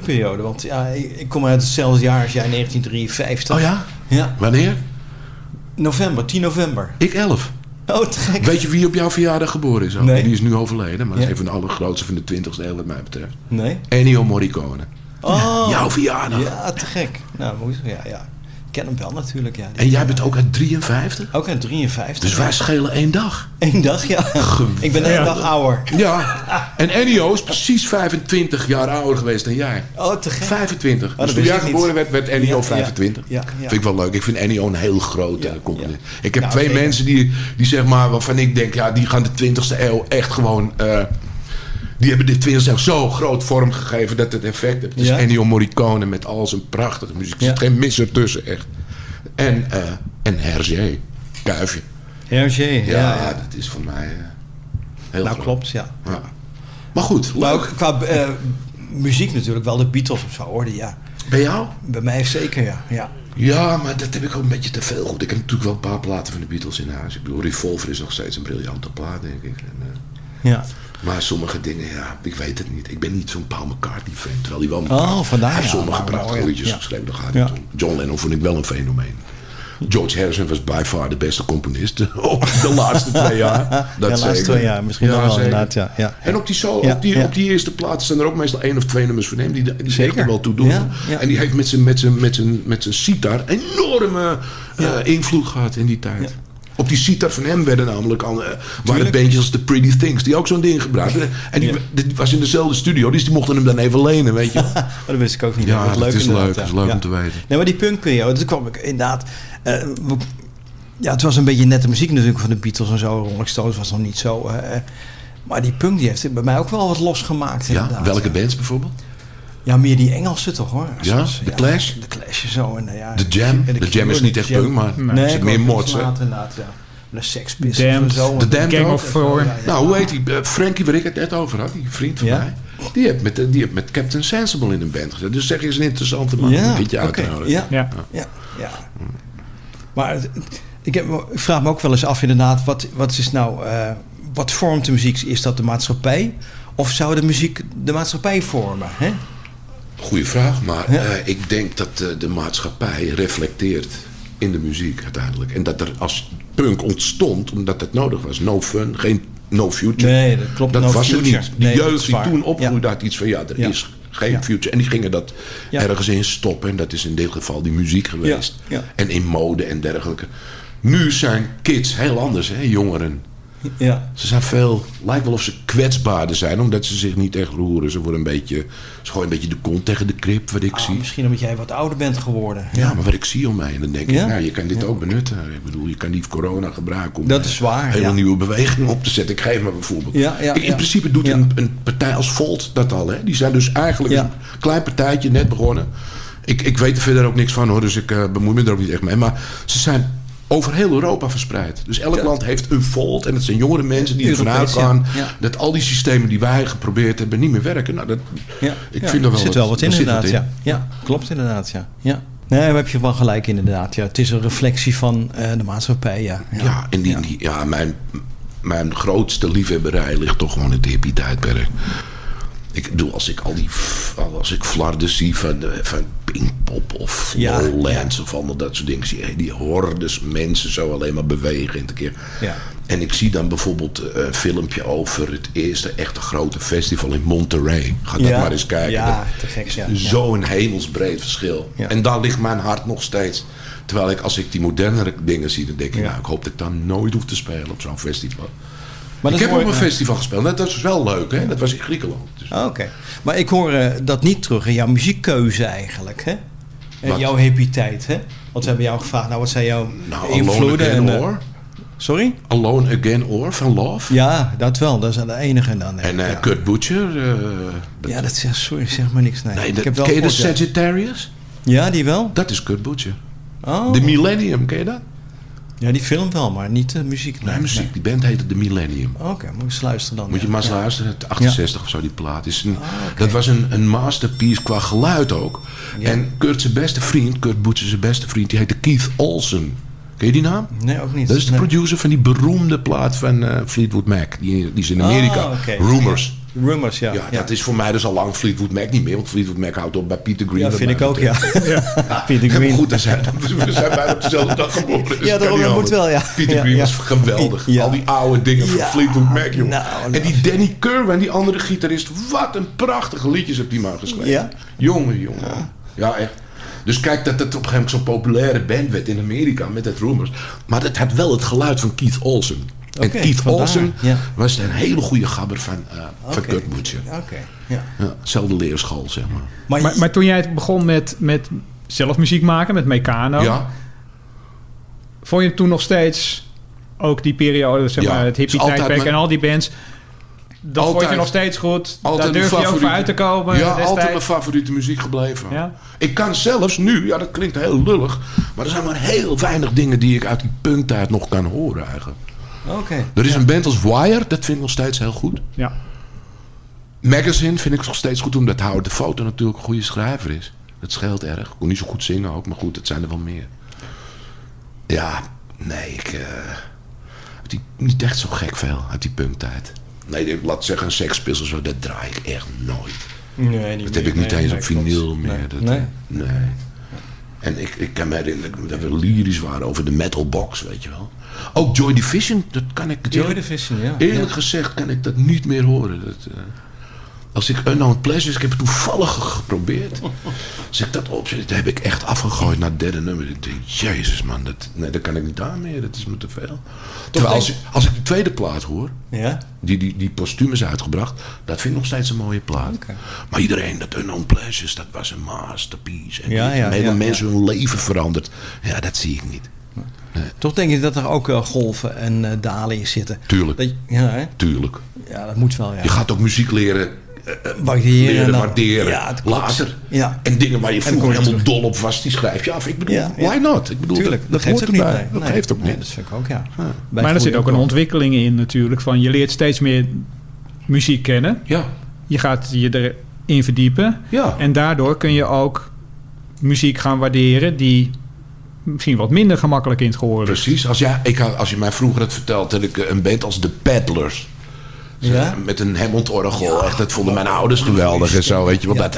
Punkperiode. Want ja, ik, kom uit hetzelfde jaar als jij, 1953. Oh ja? Ja. Wanneer? November, 10 november. Ik 11. Oh, te gek. Weet je wie op jouw verjaardag geboren is? Nee. Die is nu overleden, maar dat is Ja. een van de allergrootste van de 20e eeuw wat mij betreft. Nee? Ennio Morricone. Oh. Jouw verjaardag. Ja, te gek. Nou, ja, ja. Ik ken hem wel natuurlijk, ja. En jij bent ook uit 53? Ook uit 53. Dus wij schelen één dag. Eén dag, ja. Ik ben één Ja. dag ouder. Ja. En Ennio is precies 25 jaar ouder geweest dan jij. Oh, te gek. 25. dat dus toen jij geboren werd, werd Ennio Ja, ja. 25. Ja, ja. Vind ik wel leuk. Ik vind Ennio een heel grote componist. Ik heb Ja, twee zeker. mensen die, die zeg maar, waarvan ik denk, ja, die gaan de 20e eeuw echt gewoon... eh, die hebben de 20e eeuw zo groot vorm gegeven dat het effect heeft. Het is. Ennio Morricone met al zijn prachtige muziek. Er zit geen mis ertussen, echt. En, eh en Hergé, Kuifje. Hergé, ja, Ja, dat is voor mij eh, heel Nou, groot. klopt, ja. Maar goed, Maar leuk. ook qua eh, muziek natuurlijk wel de Beatles of zo, hoorde ja. Bij jou? Bij mij zeker, ja. ja. Ja, maar dat heb ik ook een beetje te veel goed. Ik heb natuurlijk wel een paar platen van de Beatles in huis. Ik bedoel, Revolver is nog steeds een briljante plaat, denk ik. En, eh, Ja. maar sommige dingen, ja, ik weet het niet. Ik ben niet zo'n Paul McCartney-fan. Terwijl hij wel Oh, vandaar, hij heeft ja, sommige maar prachtige liedjes Ja. geschreven. Gaat Ja. John Lennon vond ik wel een fenomeen. George Harrison was by far de beste componist op de laatste twee jaar. Dat de laatste twee jaar, misschien wel zeker. inderdaad, ja. ja. En op die, Ja, op, die, ja. op die eerste platen zijn er ook meestal één of twee nummers van hem die, die Zeker. er wel toe doen. Ja, ja. En die heeft met zijn, met zijn, met zijn, met zijn sitar enorme eh, invloed gehad in die tijd. Op die sitar van hem werden namelijk al, eh, waren bandjes als The Pretty Things die ook zo'n ding gebruikten. En die, die was in dezelfde studio, dus die mochten hem dan even lenen, weet je. Maar dat wist ik ook niet. Ja, Wat dat is leuk. Dat is leuk om te weten. Nee, maar die punkperiode, toen kwam ik inderdaad... eh, ja, het was een beetje nette muziek natuurlijk van de Beatles en zo. Rolling Stones was nog niet zo... eh, maar die punk die heeft bij mij ook wel wat losgemaakt Ja, inderdaad. welke bands bijvoorbeeld? Ja, meer die Engelse toch hoor. Ja, The Clash? De Clash en zo. En, eh, ja, The Jam? The Jam is niet echt Jam. punk, maar nee, ik meer mods, inderdaad, ja. De Sex Pistols en zo. De Damned Gang ook? of Four. Ja, ja. Nou, hoe heet die? Eh, Frankie, waar ik het net over had, die vriend van Ja? mij. Die heeft, met, die heeft met Captain Sensible in een band gezet. Dus zeg eens een interessante man Ja, een beetje uit. Ja. Ja, ja. Maar het- Ik, heb, ik vraag me ook wel eens af inderdaad, wat, wat is nou, eh, wat vormt de muziek? Is dat de maatschappij? Of zou de muziek de maatschappij vormen? Hè? Goeie vraag, maar eh, ik denk dat de maatschappij reflecteert in de muziek uiteindelijk. En dat er als punk ontstond, omdat het nodig was. No fun, geen no future. Nee, dat klopt, Dat no was niet. Nee, dat jeugd die toen opgroeide Ja. had iets van ja, er Ja. is geen Ja. future. En die gingen dat Ja. ergens in stoppen. En dat is in dit geval die muziek geweest. Ja. En in mode en dergelijke. Nu zijn kids heel anders, hè, jongeren. Ja. Ze zijn veel, lijkt wel of ze kwetsbaarder zijn, omdat ze zich niet echt roeren. Ze worden een beetje, ze gooien een beetje de kont tegen de krip, wat ik Ah, zie. misschien omdat jij wat ouder bent geworden. Ja, maar wat ik zie om mij, en dan denk ik, Ja? nou, je kan dit Ja. ook benutten. Ik bedoel, je kan die corona gebruiken om Dat eh, is waar, een hele nieuwe beweging op te zetten. Ik geef maar bijvoorbeeld. Ja, ja, Ik- in principe doet een, een partij als Volt dat al. Hè? Die zijn dus eigenlijk een klein partijtje, net begonnen. Ik, ik weet er verder ook niks van hoor, dus ik eh, bemoei me er ook niet echt mee. Maar ze zijn over heel Europa verspreid. Dus elk land heeft een Volt. En het zijn jongere mensen die ervan uitgaan ja. Ja. dat al die systemen die wij geprobeerd hebben niet meer werken. Nou, dat, Ja. ik Ja, vind er wel zit wel wat in er zit inderdaad. Ja. ja, klopt inderdaad. Ja. Ja. Nee, daar heb je wel gelijk inderdaad. Ja. Het is een reflectie van eh, de maatschappij. Ja, Ja, en die, die, ja mijn, mijn grootste liefhebberij ligt toch gewoon in het hippie-tijdperk. Ik bedoel, als ik al die als ik flarden zie van, de- van Pinkpop of Ja, Lowlands of allemaal dat soort dingen. Zie je die hordes mensen zo alleen maar bewegen in de keer. Ja. En ik zie dan bijvoorbeeld eh, een filmpje over het eerste echte grote festival in Monterey. Ga dat maar eens kijken. ja, te gek, ja. Zo'n hemelsbreed verschil. En daar ligt mijn hart nog steeds. Terwijl ik, als ik die modernere dingen zie, dan denk ik, nou, ik hoop dat ik dan nooit hoef te spelen op zo'n festival. Maar ik heb is op een festival gespeeld. Dat was wel leuk, hè? Dat was in Griekenland. Dus Ah, Oké. Maar ik hoor eh, dat niet terug in jouw muziekkeuze eigenlijk. Hè? En Wat? jouw hippie tijd. Hè? Want we hebben jou gevraagd, nou wat zijn jouw Nou, invloeden? Alone Again en, eh, Or. Sorry? Alone Again Or van Love. Ja, dat wel. Dat is de enige dan. En eh, ja. Kurt Butcher. eh, dat- ja, dat zegt, sorry, zeg maar niks. Nee, nee, ik heb wel ken je de. Sagittarius? Ja, die wel. Dat is Kurt Butcher. Oh. De Millennium, ken je dat? Ja, die film wel, maar niet de muziek. Nee, muziek. Die band heette The Millennium. Oké, moet je eens luisteren dan. Moet je maar eens Ja. luisteren. Het 68 of zo, die plaat. Is een, Dat was een, een masterpiece qua geluid ook. En Kurt zijn beste vriend, Kurt zijn beste vriend, die heette Keith Olsen. Ken je die naam? Nee, ook niet. Dat is de Nee. producer van die beroemde plaat van eh, Fleetwood Mac. Die, die is in Amerika. Oh, oké. Rumors. Rumors, ja. Ja, dat is voor mij dus al lang Fleetwood Mac niet meer. Want Fleetwood Mac houdt op bij Peter Green. Ja, vind ik ook, ja. Peter Green. goed, we zijn, we zijn bijna op dezelfde dag geboren. dus Ja, daarom, dat moet wel, ja. Peter Green was geweldig. Al die oude dingen van Fleetwood Mac, joh. nou, en die Danny Kerr en die andere gitarist. Wat een prachtige liedjes heb die man geschreven. Ja? Jongen, jongen. Ja, echt. Dus kijk dat het op een gegeven moment zo'n populaire band werd in Amerika met het Rumors. Maar het had wel het geluid van Keith Olsen. En vandaar, Olsen ja. was een hele goede gabber van, eh van ja. Ja, zelfde leerschool, zeg maar. Maar, Maar, maar toen jij begon met, met zelf muziek maken, met Meccano... Ja, vond je toen nog steeds ook die periode, zeg Ja, maar, het hippie-tijdperk mijn- en al die bands... Dat vond Altijd- je nog steeds goed. Daar durf je ook voor uit te komen Ja, altijd mijn favoriete muziek gebleven. Ja? Ik kan zelfs nu, ja dat klinkt heel lullig... maar er zijn maar heel weinig dingen die ik uit die punktijd nog kan horen eigenlijk. Oké. Er is een band als Wire, dat vind ik nog steeds heel goed. Ja. Magazine vind ik nog steeds goed, omdat Howard de Foto natuurlijk een goede schrijver is. Dat scheelt erg. Ik kon niet zo goed zingen ook, maar goed, dat zijn er wel meer. Ja, nee, ik... eh, die, niet echt zo gek veel uit die punktijd. Nee, ik laat zeggen, een Sex Pistols, zo, dat draai ik echt nooit. Nee, niet Dat heb ik niet Nee, eens nee, op vinyl meer. Nee. Dat, Nee. nee. En ik, ik kan me herinneren dat we lyrisch waren over de metalbox, weet je wel. Ook Joy Division, dat kan ik... Joy eerlijk- Division, ja. Eerlijk Ja. gezegd kan ik dat niet meer horen. Dat, eh, als ik Unknown Pleasures, ik heb het toevallig geprobeerd. Als ik dat opzet, heb ik echt afgegooid naar het derde nummer. Ik denk, jezus man, dat, nee, dat kan ik niet aan meer. Dat is me te veel. Terwijl als, ik- als ik de tweede plaat hoor, Ja? die, die, die postuum is uitgebracht, dat vind ik nog steeds een mooie plaat. Maar iedereen, dat Unknown Pleasures, dat was een masterpiece. En Ja, ja, hele mensen hun leven veranderd. Ja, dat zie ik niet. Toch denk ik dat er ook eh, golven en eh, dalen in zitten. Tuurlijk. Dat, ja, hè? Tuurlijk. ja, dat moet wel, ja. Je gaat ook muziek leren Waarderen leren en dan- waarderen. Ja, later. Ja. En dingen waar je vroeger helemaal dol op was, die schrijf je af. Ik bedoel, Ja, ja. why not? Ik bedoel, Tuurlijk, dat, dat, hoort ook niet. erbij. Nee. Dat Nee. geeft ook Nee, niet. dat vind ik ook, ja. Bij Maar er zit ook een ontwikkeling in natuurlijk. Van je leert steeds meer muziek kennen. Ja. Je gaat je erin verdiepen. Ja. En daardoor kun je ook muziek gaan waarderen die misschien wat minder gemakkelijk in het gehoor. Precies. Als, jij, ik, als je mij vroeger had verteld dat ik eh, een band als de Paddlers... Ja? Met een Hammond-orgel. Echt, dat vonden mijn ouders geweldig en zo, weet je wel. Dat,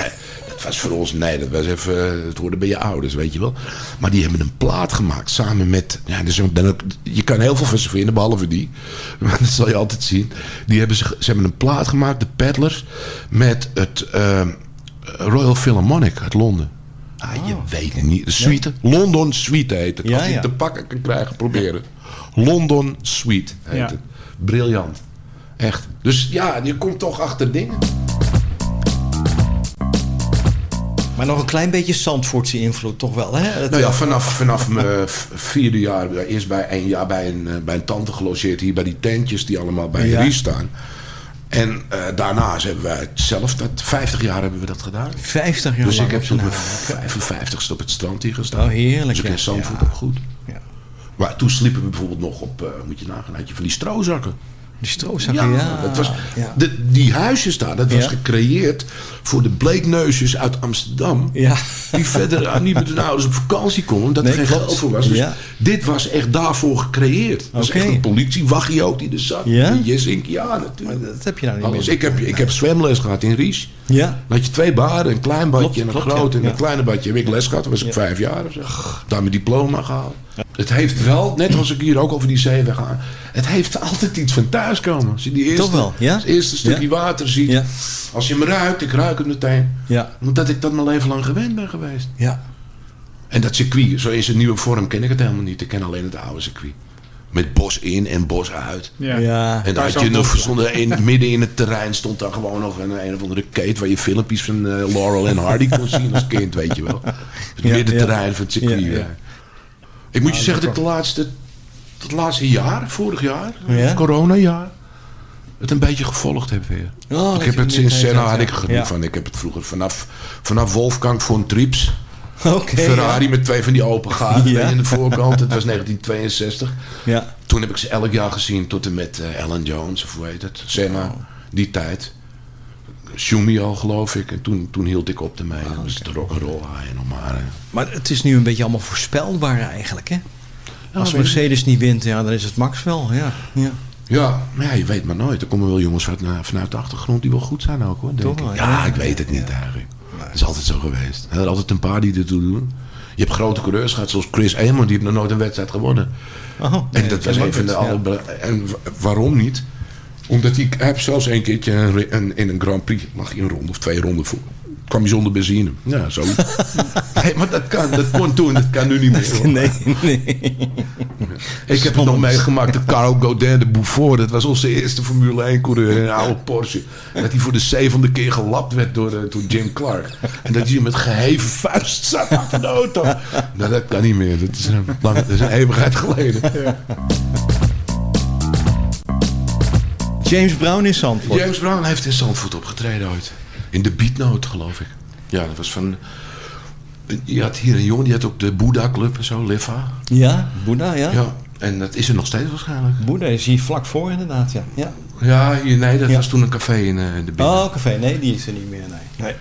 dat was voor ons, nee, dat was even, het hoorde bij je ouders, weet je wel. Maar die hebben een plaat gemaakt samen met, ja, dus dan ook, je kan heel veel van ze vinden, behalve die. Maar dat zal je altijd zien. Die hebben ze, ze hebben een plaat gemaakt, de Paddlers, met het eh, Royal Philharmonic uit Londen. Ah, je weet het niet. De suite. London Suite heet het. Als je ja. het te pakken kan krijgen, proberen. London Suite heet het. Briljant. Echt. Dus ja, je komt toch achter dingen. Maar nog een klein beetje Zandvoortse invloed toch wel, hè? Dat- Nou ja, vanaf, vanaf mijn vierde jaar, eerst bij een jaar bij een, eh, bij een tante gelogeerd hier bij die tentjes die allemaal bij Ja. Ries staan. En eh, daarnaast hebben wij het zelf, dat, 50 jaar hebben we dat gedaan. 50 jaar Dus ik heb tot mijn 55ste op het strand hier gestaan. Oh, heerlijk, Dus ik ja. ken Zandvoort Ja. ook goed. Maar toen sliepen we bijvoorbeeld nog op, eh, moet je nagaan, had je van die strozakken. Die strozakken, ja. dat was, ja. de, die huisjes daar, dat was Ja. gecreëerd voor de bleekneusjes uit Amsterdam. Ja. Die verder niet met hun ouders op vakantie konden, omdat Nee, er geen klopt. geld voor was. Dus Ja. dit was echt daarvoor gecreëerd. Dat was echt een politiewaggie ook die er zat. Ja? En Jessink, ja natuurlijk. Dat heb je nou niet Alles. meer. Ik heb, ik heb zwemles gehad in Ries. Ja. Dan had je twee baden, een klein badje Klopt, en een klopt, groot. ja. En een kleine badje heb ik les gehad. Toen was ik vijf jaar of zo. Daar mijn diploma gehaald. Het heeft wel, net als ik hier ook over die zeeweg ga, het heeft altijd iets van thuiskomen. Als je die eerste, Toch wel, ja? het eerste stukje water ziet. Als je hem ruikt, ik ruik hem meteen. Ja. Omdat ik dat mijn leven lang gewend ben geweest. Ja. En dat circuit, zo in zijn nieuwe vorm, ken ik het helemaal niet. Ik ken alleen het oude circuit. Met bos in en bos uit. Ja. Ja. En dan had je nog er in, midden in het terrein stond daar gewoon nog een, een of andere kate waar je filmpjes van eh, Laurel en Hardy kon zien als kind, weet je wel. Het Ja, middenterrein van het circuit. Ja, ja. ja. Ik moet je zeggen dat ik de laatste, het laatste jaar, vorig jaar, Ja? coronajaar, het een beetje gevolgd heb weer. Oh, ik heb het sinds Senna had ik er genoeg Ja. van. Ik heb het vroeger vanaf, vanaf Wolfgang von Trips. Ferrari ja. met twee van die open gaten Ja. in de voorkant. Het was 1962. Ja. Toen heb ik ze elk jaar gezien tot en met eh, Alan Jones, of hoe heet het, Senna, die tijd. Schumi al, geloof ik. En toen, toen hield ik op ermee. Dat was de rock'n'roll haaien nog maar. hè. Maar het is nu een beetje allemaal voorspelbaar eigenlijk, hè? Als Mercedes niet wint, ja, dan is het Max wel. Ja. ja. Ja, maar ja, je weet maar nooit. Er komen wel jongens vanuit, vanuit de achtergrond die wel goed zijn ook hoor. Denk Toch ik. ja, ja. ik weet het niet eigenlijk. Dat is altijd zo geweest. Er zijn altijd een paar die ertoe doen. Je hebt grote coureurs gehad, zoals Chris Amon, die heeft nog nooit een wedstrijd gewonnen. Oh, En dat was een van de alle. En wa- waarom niet? Omdat hij, hij heeft zelfs een keertje een- in een Grand Prix, mag je een ronde of twee ronden voor. kwam hij zonder benzine. Ja, zo. nee, maar dat kan, dat kon toen, dat kan nu niet meer. hoor. Nee, nee. Ik heb het nog meegemaakt dat Carl Godin de Beaufort, dat was onze eerste Formule 1 coureur in een oude Porsche. Dat hij voor de zevende keer gelapt werd door, eh, door Jim Clark. En dat hij met geheven vuist zat achter de auto. Nou, dat kan niet meer. Dat is een, lang, dat is een eeuwigheid geleden. James Brown in Zandvoort. James Brown heeft in Zandvoort opgetreden ooit. In de Beatnote, geloof ik. Ja, dat was van... Je had hier een jongen, die had ook de Boeddha Club en zo, Liva. Ja, Boeddha, ja. Ja, en dat is er nog steeds waarschijnlijk. Boeddha is hier vlak voor inderdaad, ja. ja. Ja, hier, nee, dat Ja. was toen een café in, eh, in de binnen. Oh, café. Nee, die is er niet meer, nee. nee.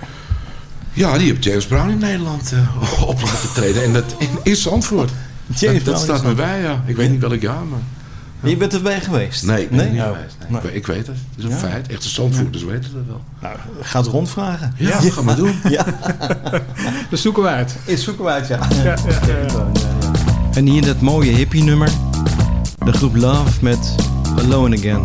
Ja, die heeft James Brown in Nederland eh, op laten treden. En dat in, in Zandvoort. James dat, Brown dat staat me bij, ja. Ik weet niet welk jaar, maar... Je bent erbij geweest? Nee, ik ben er niet Oh, geweest. Nee. Ik, weet- ik weet het. Het is een Ja. feit. Echte Zandvoorters weten dat wel. Nou, ga het rondvragen. Ja, ga maar doen. Ja. Dat zoeken we uit. Is zoeken we uit, ja. Ja, ja, ja. En hier dat mooie hippie nummer. De groep Love met Alone Again.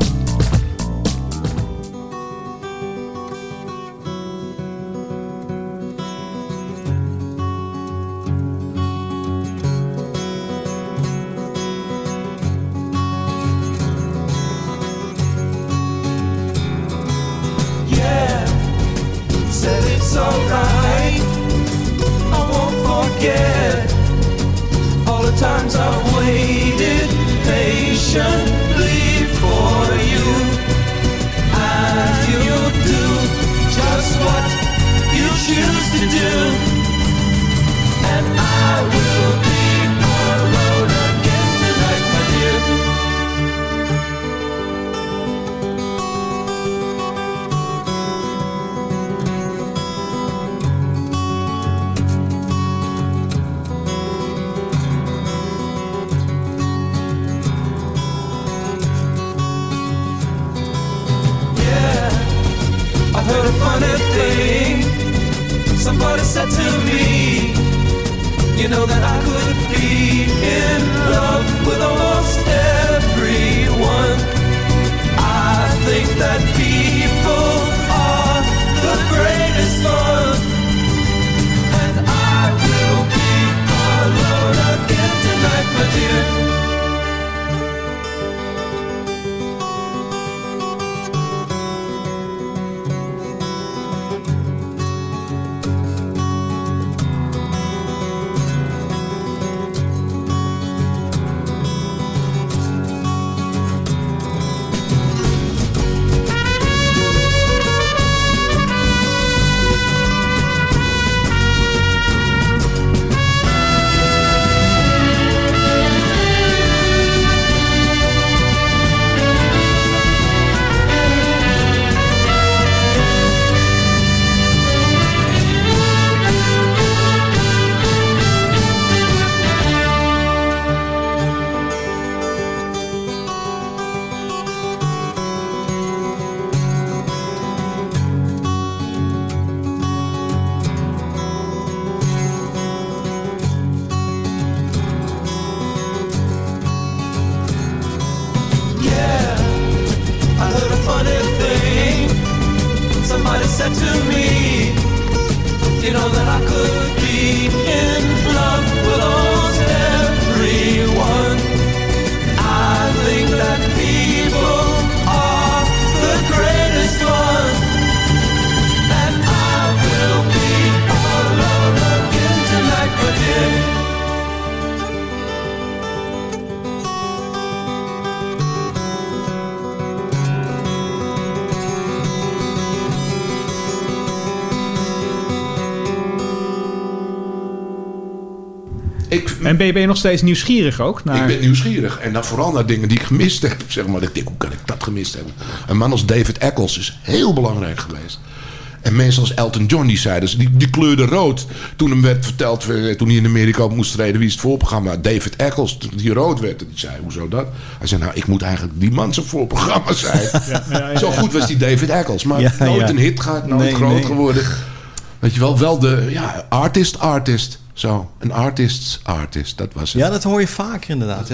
To do. And I will ben je, ben je nog steeds nieuwsgierig ook? Naar... Ik ben nieuwsgierig. En dan vooral naar dingen die ik gemist heb. Zeg maar. Ik denk, hoe kan ik dat gemist hebben? Een man als David Eccles is heel belangrijk geweest. En mensen als Elton John die zeiden, ze, die, die kleurde rood. Toen hem werd verteld, eh, toen hij in Amerika op moest treden, wie is het voorprogramma? David Eccles, toen die rood werd. En die zei, hoezo dat? Hij zei, nou, ik moet eigenlijk die man zijn voorprogramma zijn. Ja, ja, ja, Zo goed was die David Eccles. Maar Ja, nooit ja. een hit gehad, nooit Nee, groot nee. geworden. Weet je wel, wel de ja, artist, artist. Zo, een artist's artist, dat was het. Ja, dat hoor je vaker inderdaad.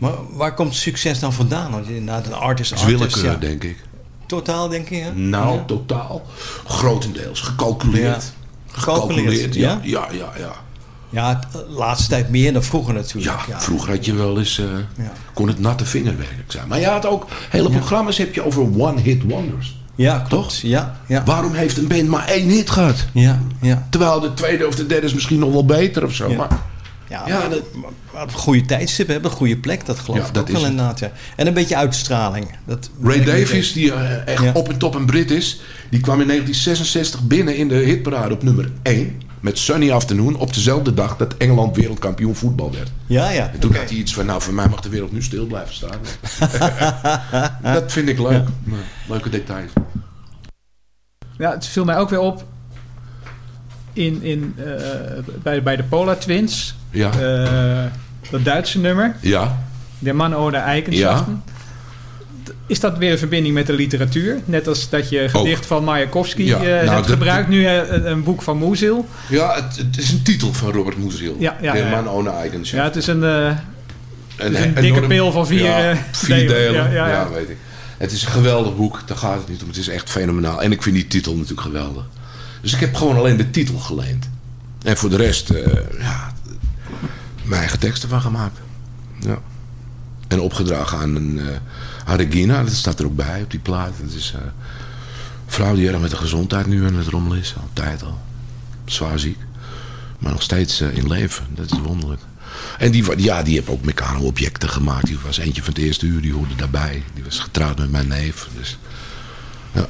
Maar waar komt succes dan vandaan? Want je inderdaad een artist, artist, willekeur, ja. denk ik. Totaal, denk je? hè? Nou, Ja. totaal. Grotendeels. Gecalculeerd. Ja. Gecalculeerd, ja. ja? Ja, ja, ja. De laatste tijd meer dan vroeger natuurlijk. Ja, vroeger had je wel eens... eh, kon het natte vingerwerk zijn. Maar je had ook... Hele programma's heb je over one-hit wonders. Ja, klopt. Ja, ja. Waarom heeft een band maar één hit gehad? Ja, ja. Terwijl de tweede of de derde is misschien nog wel beter of zo. Ja. Maar Ja, dat- een goede tijdstip hebben, een goede plek, dat geloof Ja, ik dat ook is wel inderdaad. Ja. En een beetje uitstraling. Dat Ray Davies, je. die eh, echt op en top een Brit is... die kwam in 1966 binnen in de hitparade op nummer 1... met Sunny Afternoon op dezelfde dag dat Engeland wereldkampioen voetbal werd. Ja, ja. En toen had hij iets van, nou, voor mij mag de wereld nu stil blijven staan. dat vind ik leuk. Maar Leuke details. Ja, het viel mij ook weer op in, in, eh, bij, bij de Polar Twins. Ja. Eh, dat Duitse nummer. Ja. De man ohne Eigenschaften. Is dat weer een verbinding met de literatuur? Net als dat je gedicht van Mayakovsky Ja, eh, nou, hebt gebruikt. Nu eh, een, een boek van Moesil. Ja, het, het is een titel van Robert Musil. Ja, ja, ja. man ohne Eigenschap. Ja, het is een, eh, is een dikke pil van vier, ja, vier delen. delen. Ja, ja, ja. weet ik. Het is een geweldig boek, daar gaat het niet om. Het is echt fenomenaal. En ik vind die titel natuurlijk geweldig. Dus ik heb gewoon alleen de titel geleend. En voor de rest, ja, mijn eigen teksten van gemaakt. Ja. En opgedragen aan een Regina, dat staat er ook bij op die plaat. Het is eh, een vrouw die erg met de gezondheid nu aan het rommelen is, al tijd al. Zwaar ziek. Maar nog steeds eh, in leven, dat is wonderlijk. En die, ja, die heeft ook mecano-objecten gemaakt. Die was eentje van het eerste uur, die hoorde daarbij. Die was getrouwd met mijn neef. Dus, ja,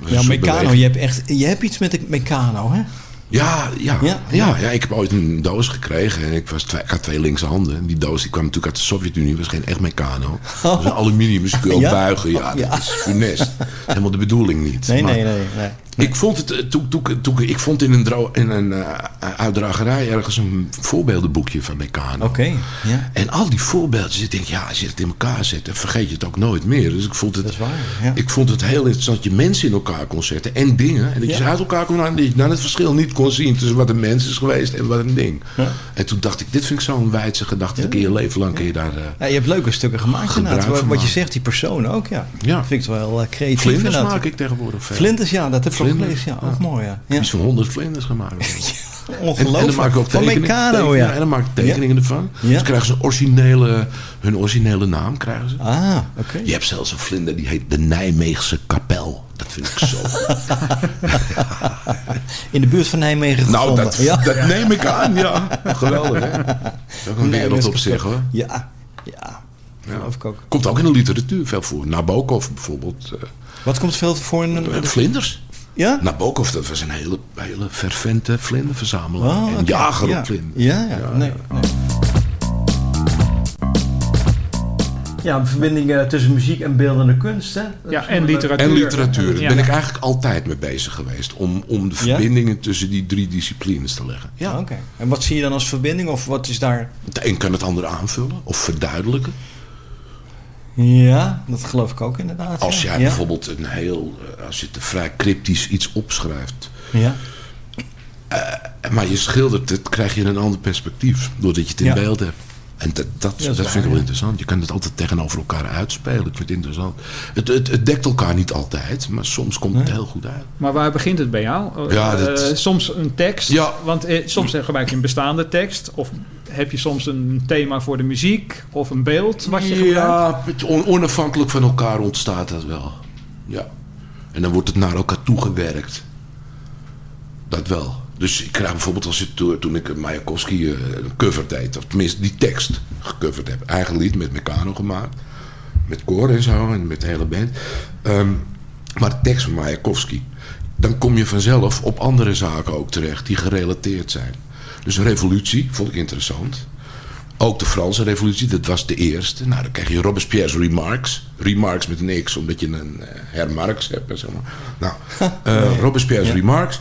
Dat Ja, je hebt echt je hebt iets met de Meccano, hè? Ja, ja, Ja. ja. Ja, ik heb ooit een doos gekregen. En ik, was twee, ik had twee linkse handen. En die doos die kwam natuurlijk uit de Sovjet-Unie. was geen echt mecano. Dat was een aluminium. Dus je kunt ook buigen. Ja, dat is funest. Helemaal de bedoeling niet. Nee, Maar nee, nee. nee. Ik vond het, eh, ik vond in een, dro- in een eh, uitdragerij ergens een voorbeeldenboekje van Meccano. Oké, ja. En al die voorbeeldjes, ik denk, ja, als je het in elkaar zet, dan vergeet je het ook nooit meer. Dus ik vond het, ja. ik vond het heel interessant dat je mensen in elkaar kon zetten en dingen. En dat je Ja. ze uit elkaar kon halen. Dat je dan het verschil niet kon zien tussen wat een mens is geweest en wat een ding. Ja. En toen dacht ik, dit vind ik zo'n wijdse gedachte. Dat kun je leven lang kun je daar... eh, Ja, je hebt leuke stukken gemaakt inderdaad. Wat, wat je zegt, die persoon ook, ja. Ja. Vind ik wel creatief Vlinders maak ik tegenwoordig veel. Vlinders, ja, dat heb ik Vlinders. Ja, ook mooi, ja. ja. Iets van honderd vlinders gemaakt. Ongelooflijk. En, en dan maak ik ook Van tekeningen. Meccano, tekeningen, ja. En dan maak ik tekeningen ervan. Ja. Dus krijgen ze originele, hun originele naam. Krijgen ze. Ah, oké. Je hebt zelfs een vlinder die heet de Nijmeegse kapel. Dat vind ik zo. In de buurt van Nijmegen nou, gevonden. dat, ja. dat neem ik aan, ja. Geweldig, hè? Dat is ook een wereld op zich, hoor. Ja, ja. Ik ook. Komt ook in de literatuur veel voor. Nabokov bijvoorbeeld. eh, Wat komt veel voor in een... eh, vlinders. Ja? Nabokov, dat was een hele, hele fervente vlinderverzamelaar. Oh, en jager ja. op vlinders. Ja, ja. nee, nee. Ja, een verbinding eh, tussen muziek en beeldende kunst, hè? Dat Ja, en literatuur. En literatuur. Daar Ja. ben ik eigenlijk altijd mee bezig geweest. Om, om de Ja? verbindingen tussen die drie disciplines te leggen. Ja. Oké. En wat zie je dan als verbinding? Of wat is daar... Het een kan het ander aanvullen of verduidelijken. Ja, dat geloof ik ook inderdaad. Als jij ja. bijvoorbeeld een heel, eh, als je te vrij cryptisch iets opschrijft. Ja. eh, Maar je schildert het, krijg je een ander perspectief. Doordat je het in Ja. beeld hebt. En dat, dat, Ja, dat is dat, waar, vind ik wel ja. interessant. Je kan het altijd tegenover elkaar uitspelen. Ik vind het interessant. Het, het, het dekt elkaar niet altijd, maar soms komt het heel goed uit. Maar waar begint het bij jou? Ja, Eh, dat- soms een tekst. Ja. Want eh, soms gebruik je een bestaande tekst. Of heb je soms een thema voor de muziek. Of een beeld wat je gebruikt. Ja, het on- onafhankelijk van elkaar ontstaat dat wel. Ja. En dan wordt het naar elkaar toegewerkt. Dat wel. Dus ik krijg bijvoorbeeld als je, toen, toen ik Mayakovsky eh, een cover deed, of tenminste die tekst gecoverd heb. Eigen lied met Meccano gemaakt. Met koor en zo en met de hele band. Ehm, maar de tekst van Mayakovsky. Dan kom je vanzelf op andere zaken ook terecht die gerelateerd zijn. Dus revolutie vond ik interessant. Ook de Franse revolutie, dat was de eerste. Nou, dan krijg je Robespierre's Remarks. Remarks met een X, omdat je een eh, Herr Marx hebt. Zeg maar. Nou, eh, Robespierre's Ja. Remarks.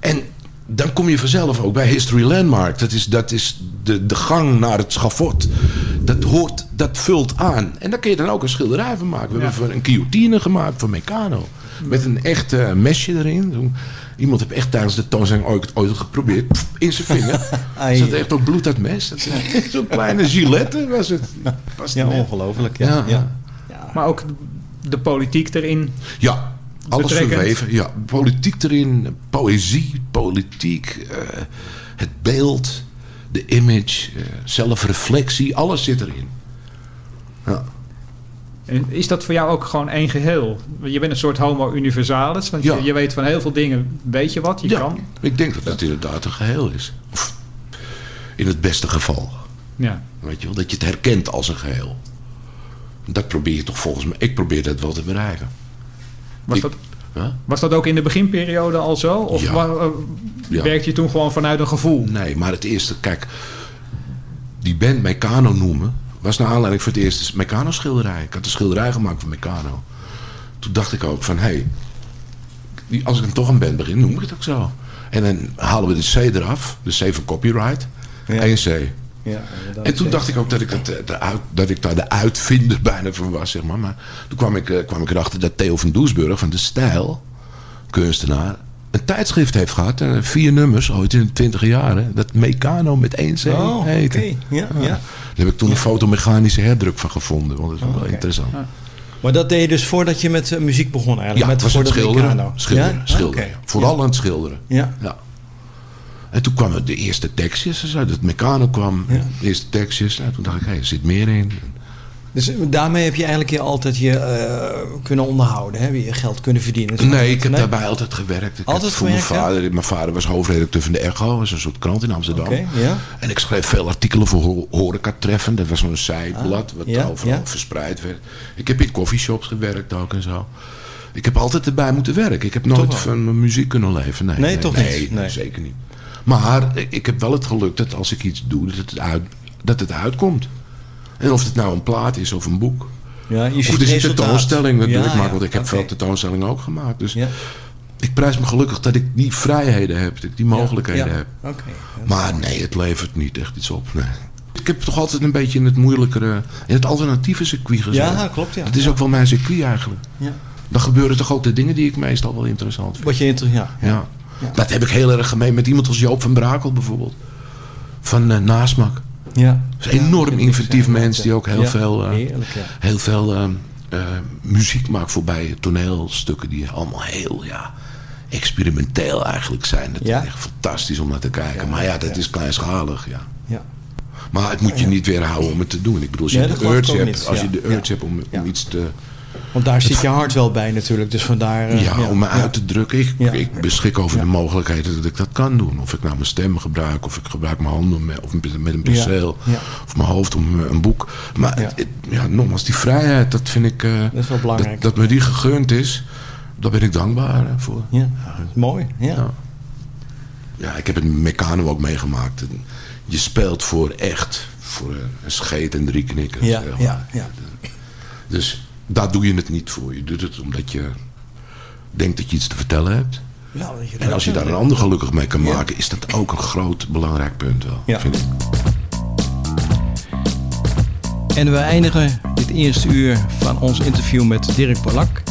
En dan kom je vanzelf ook bij History Landmark. Dat is, dat is de, de gang naar het schafot. Dat, hoort, dat vult aan. En daar kun je dan ook een schilderij van maken. We Ja. hebben een guillotine gemaakt van Meccano. Met een echt eh, mesje erin. Iemand heeft echt tijdens de toonstelling ooit, ooit geprobeerd. pff, in zijn vinger. Er zat echt ook bloed uit het mes. Dat is Zo'n kleine gilette was het. Was Ja, net. ongelooflijk. Ja. Ja. Ja. Maar ook de politiek erin. Ja, alles Betrekkend. verweven. Ja, politiek erin, poëzie, politiek, eh, het beeld, de image, eh, zelfreflectie, alles zit erin. Ja. En is dat voor jou ook gewoon één geheel? Je bent een soort homo universalis. Want Ja. je, je weet van heel veel dingen, weet je wat, je ja, kan. ik denk dat het inderdaad een geheel is. In het beste geval. Ja. Weet je wel, dat je het herkent als een geheel. Dat probeer je toch volgens mij. Ik probeer dat wel te bereiken. Was, Ik- dat, was dat ook in de beginperiode al zo? Of Ja. eh, Ja. werkte je toen gewoon vanuit een gevoel? Nee, maar het eerste, kijk, die band Meccano noemen, was naar aanleiding voor het eerste Meccano schilderij. Ik had een schilderij gemaakt van Meccano. Toen dacht ik ook van, hé, hey, als ik dan toch een band begin, noem ik het ook zo. En dan halen we de C eraf, de C van copyright, Ja. één C. Ja. En toen dacht ik ook dat ik, het, eh, de uit, dat ik daar de uitvinder bijna van was, zeg maar. Maar toen kwam ik, eh, kwam ik erachter dat Theo van Doesburg van De Stijl, kunstenaar, een tijdschrift heeft gehad. eh, vier nummers, ooit in de twintige jaren. Dat Meccano met één C Oh. Ja, ja. Daar heb ik toen een fotomechanische herdruk van gevonden. Want dat is wel Oh, interessant. Maar dat deed je dus voordat je met eh, muziek begon eigenlijk? Ja, met, het was het schilderen. Meccano? Schilderen, Ja? schilderen. Ah. Vooral aan het schilderen. Ja. En toen kwamen de eerste tekstjes. en zo. Dat Meccano kwam. De eerste tekstjes. Nou, toen dacht ik, hé, er zit meer in. Dus daarmee heb je eigenlijk je altijd je eh, kunnen onderhouden, hè? je geld kunnen verdienen. Nee, ik heb daarbij altijd gewerkt. Ik Altijd voor mijn ja? vader. Mijn vader was hoofdredacteur van de Echo, dat is een soort krant in Amsterdam. Ja. En ik schreef veel artikelen voor ho- Horeca Treffen. Dat was zo'n zijblad wat Ah, ja, overal verspreid werd. Ik heb in coffeeshops gewerkt ook en zo. Ik heb altijd erbij moeten werken. Ik heb nooit van mijn muziek kunnen leven. Nee, Nee, toch niet? nee, zeker niet. Maar ik- ik heb wel het geluk dat als ik iets doe, dat het, uit, dat het uitkomt. En of het nou een plaat is of een boek. Ja, je of ziet het is een tentoonstelling, Ja, maar. ja, Want ik heb veel tentoonstellingen ook gemaakt. Dus Ja. ik prijs me gelukkig dat ik die vrijheden heb, dat ik die mogelijkheden ja. heb. Maar nee, het levert niet echt iets op. Nee. Ik heb toch altijd een beetje in het moeilijkere, in het alternatieve circuit gezeten. Ja, klopt, ja. Het is ook wel mijn circuit eigenlijk. Ja. Dan gebeuren toch ook de dingen die ik meestal wel interessant vind. Wat je inter ja. Ja. Dat heb ik heel erg gemeen met iemand als Joop van Brakel bijvoorbeeld. Van eh, Nasmak. Ja. Een enorm inventief mens die ook heel veel, eh, heel veel eh, eh, muziek maakt voorbij toneelstukken die allemaal heel ja, experimenteel eigenlijk zijn. Dat is echt fantastisch om naar te kijken. maar ja, dat is kleinschalig. Ja. Ja. Maar het moet je niet weerhouden om het te doen. Ik bedoel, als je de urge hebt, als je de urge hebt om, om iets te... Want daar zit je hart wel bij natuurlijk. Dus vandaar... eh, ja, om me uit te drukken. Ik, Ja. ik beschik over de mogelijkheden dat ik dat kan doen. Of ik nou mijn stem gebruik, of ik gebruik mijn handen met, of met met een penseel. Ja. Of mijn hoofd om eh, een boek. Maar Ja. het- ja, nogmaals, die vrijheid, dat vind ik... eh, Dat is wel belangrijk. Dat, dat me die gegund is, daar ben ik dankbaar voor. Ja, mooi. Ja. Ja. Ja, ik heb het Meccano ook meegemaakt. Je speelt voor echt. Voor een scheet en drie knikken. Ja, ja, ja. Dus daar doe je het niet voor. Je doet het omdat je denkt dat je iets te vertellen hebt. Ja, je En als je daar een ander gelukkig mee kan maken, is dat ook een groot belangrijk punt wel. Ja. Vind ik. En we eindigen dit eerste uur van ons interview met Dirk Polak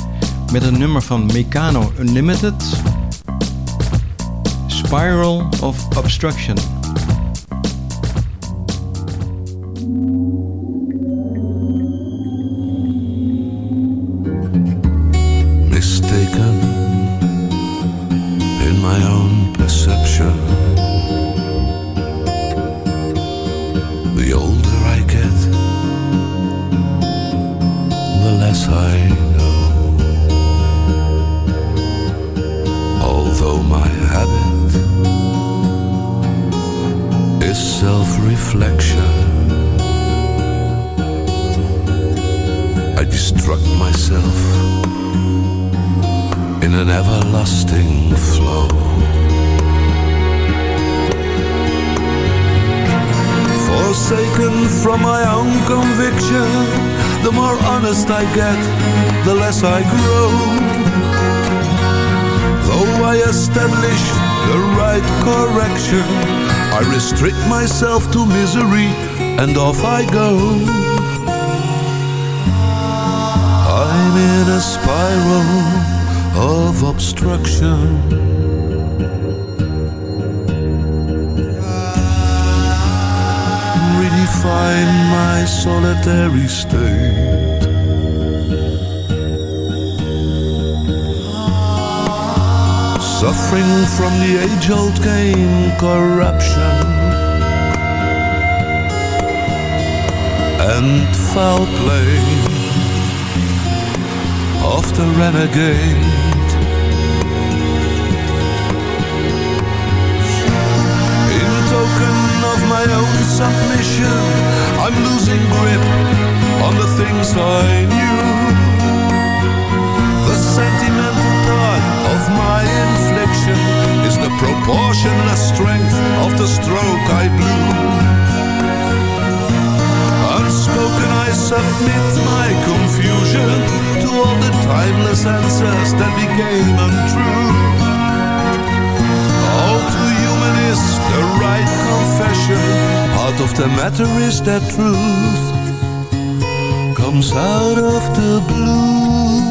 met een nummer van Meccano Unlimited. Spiral of Obstruction. I grow. Though I establish the right correction, I restrict myself to misery and off I go. I'm in a spiral of obstruction. Redefine my solitary state. Suffering from the age old game corruption and foul play of the renegade. In token of my own submission, I'm losing grip on the things I knew. The sentimental proportionless strength of the stroke I blew. Unspoken, I submit my confusion to all the timeless answers that became untrue. All too human is the right confession. Part of the matter is that truth comes out of the blue.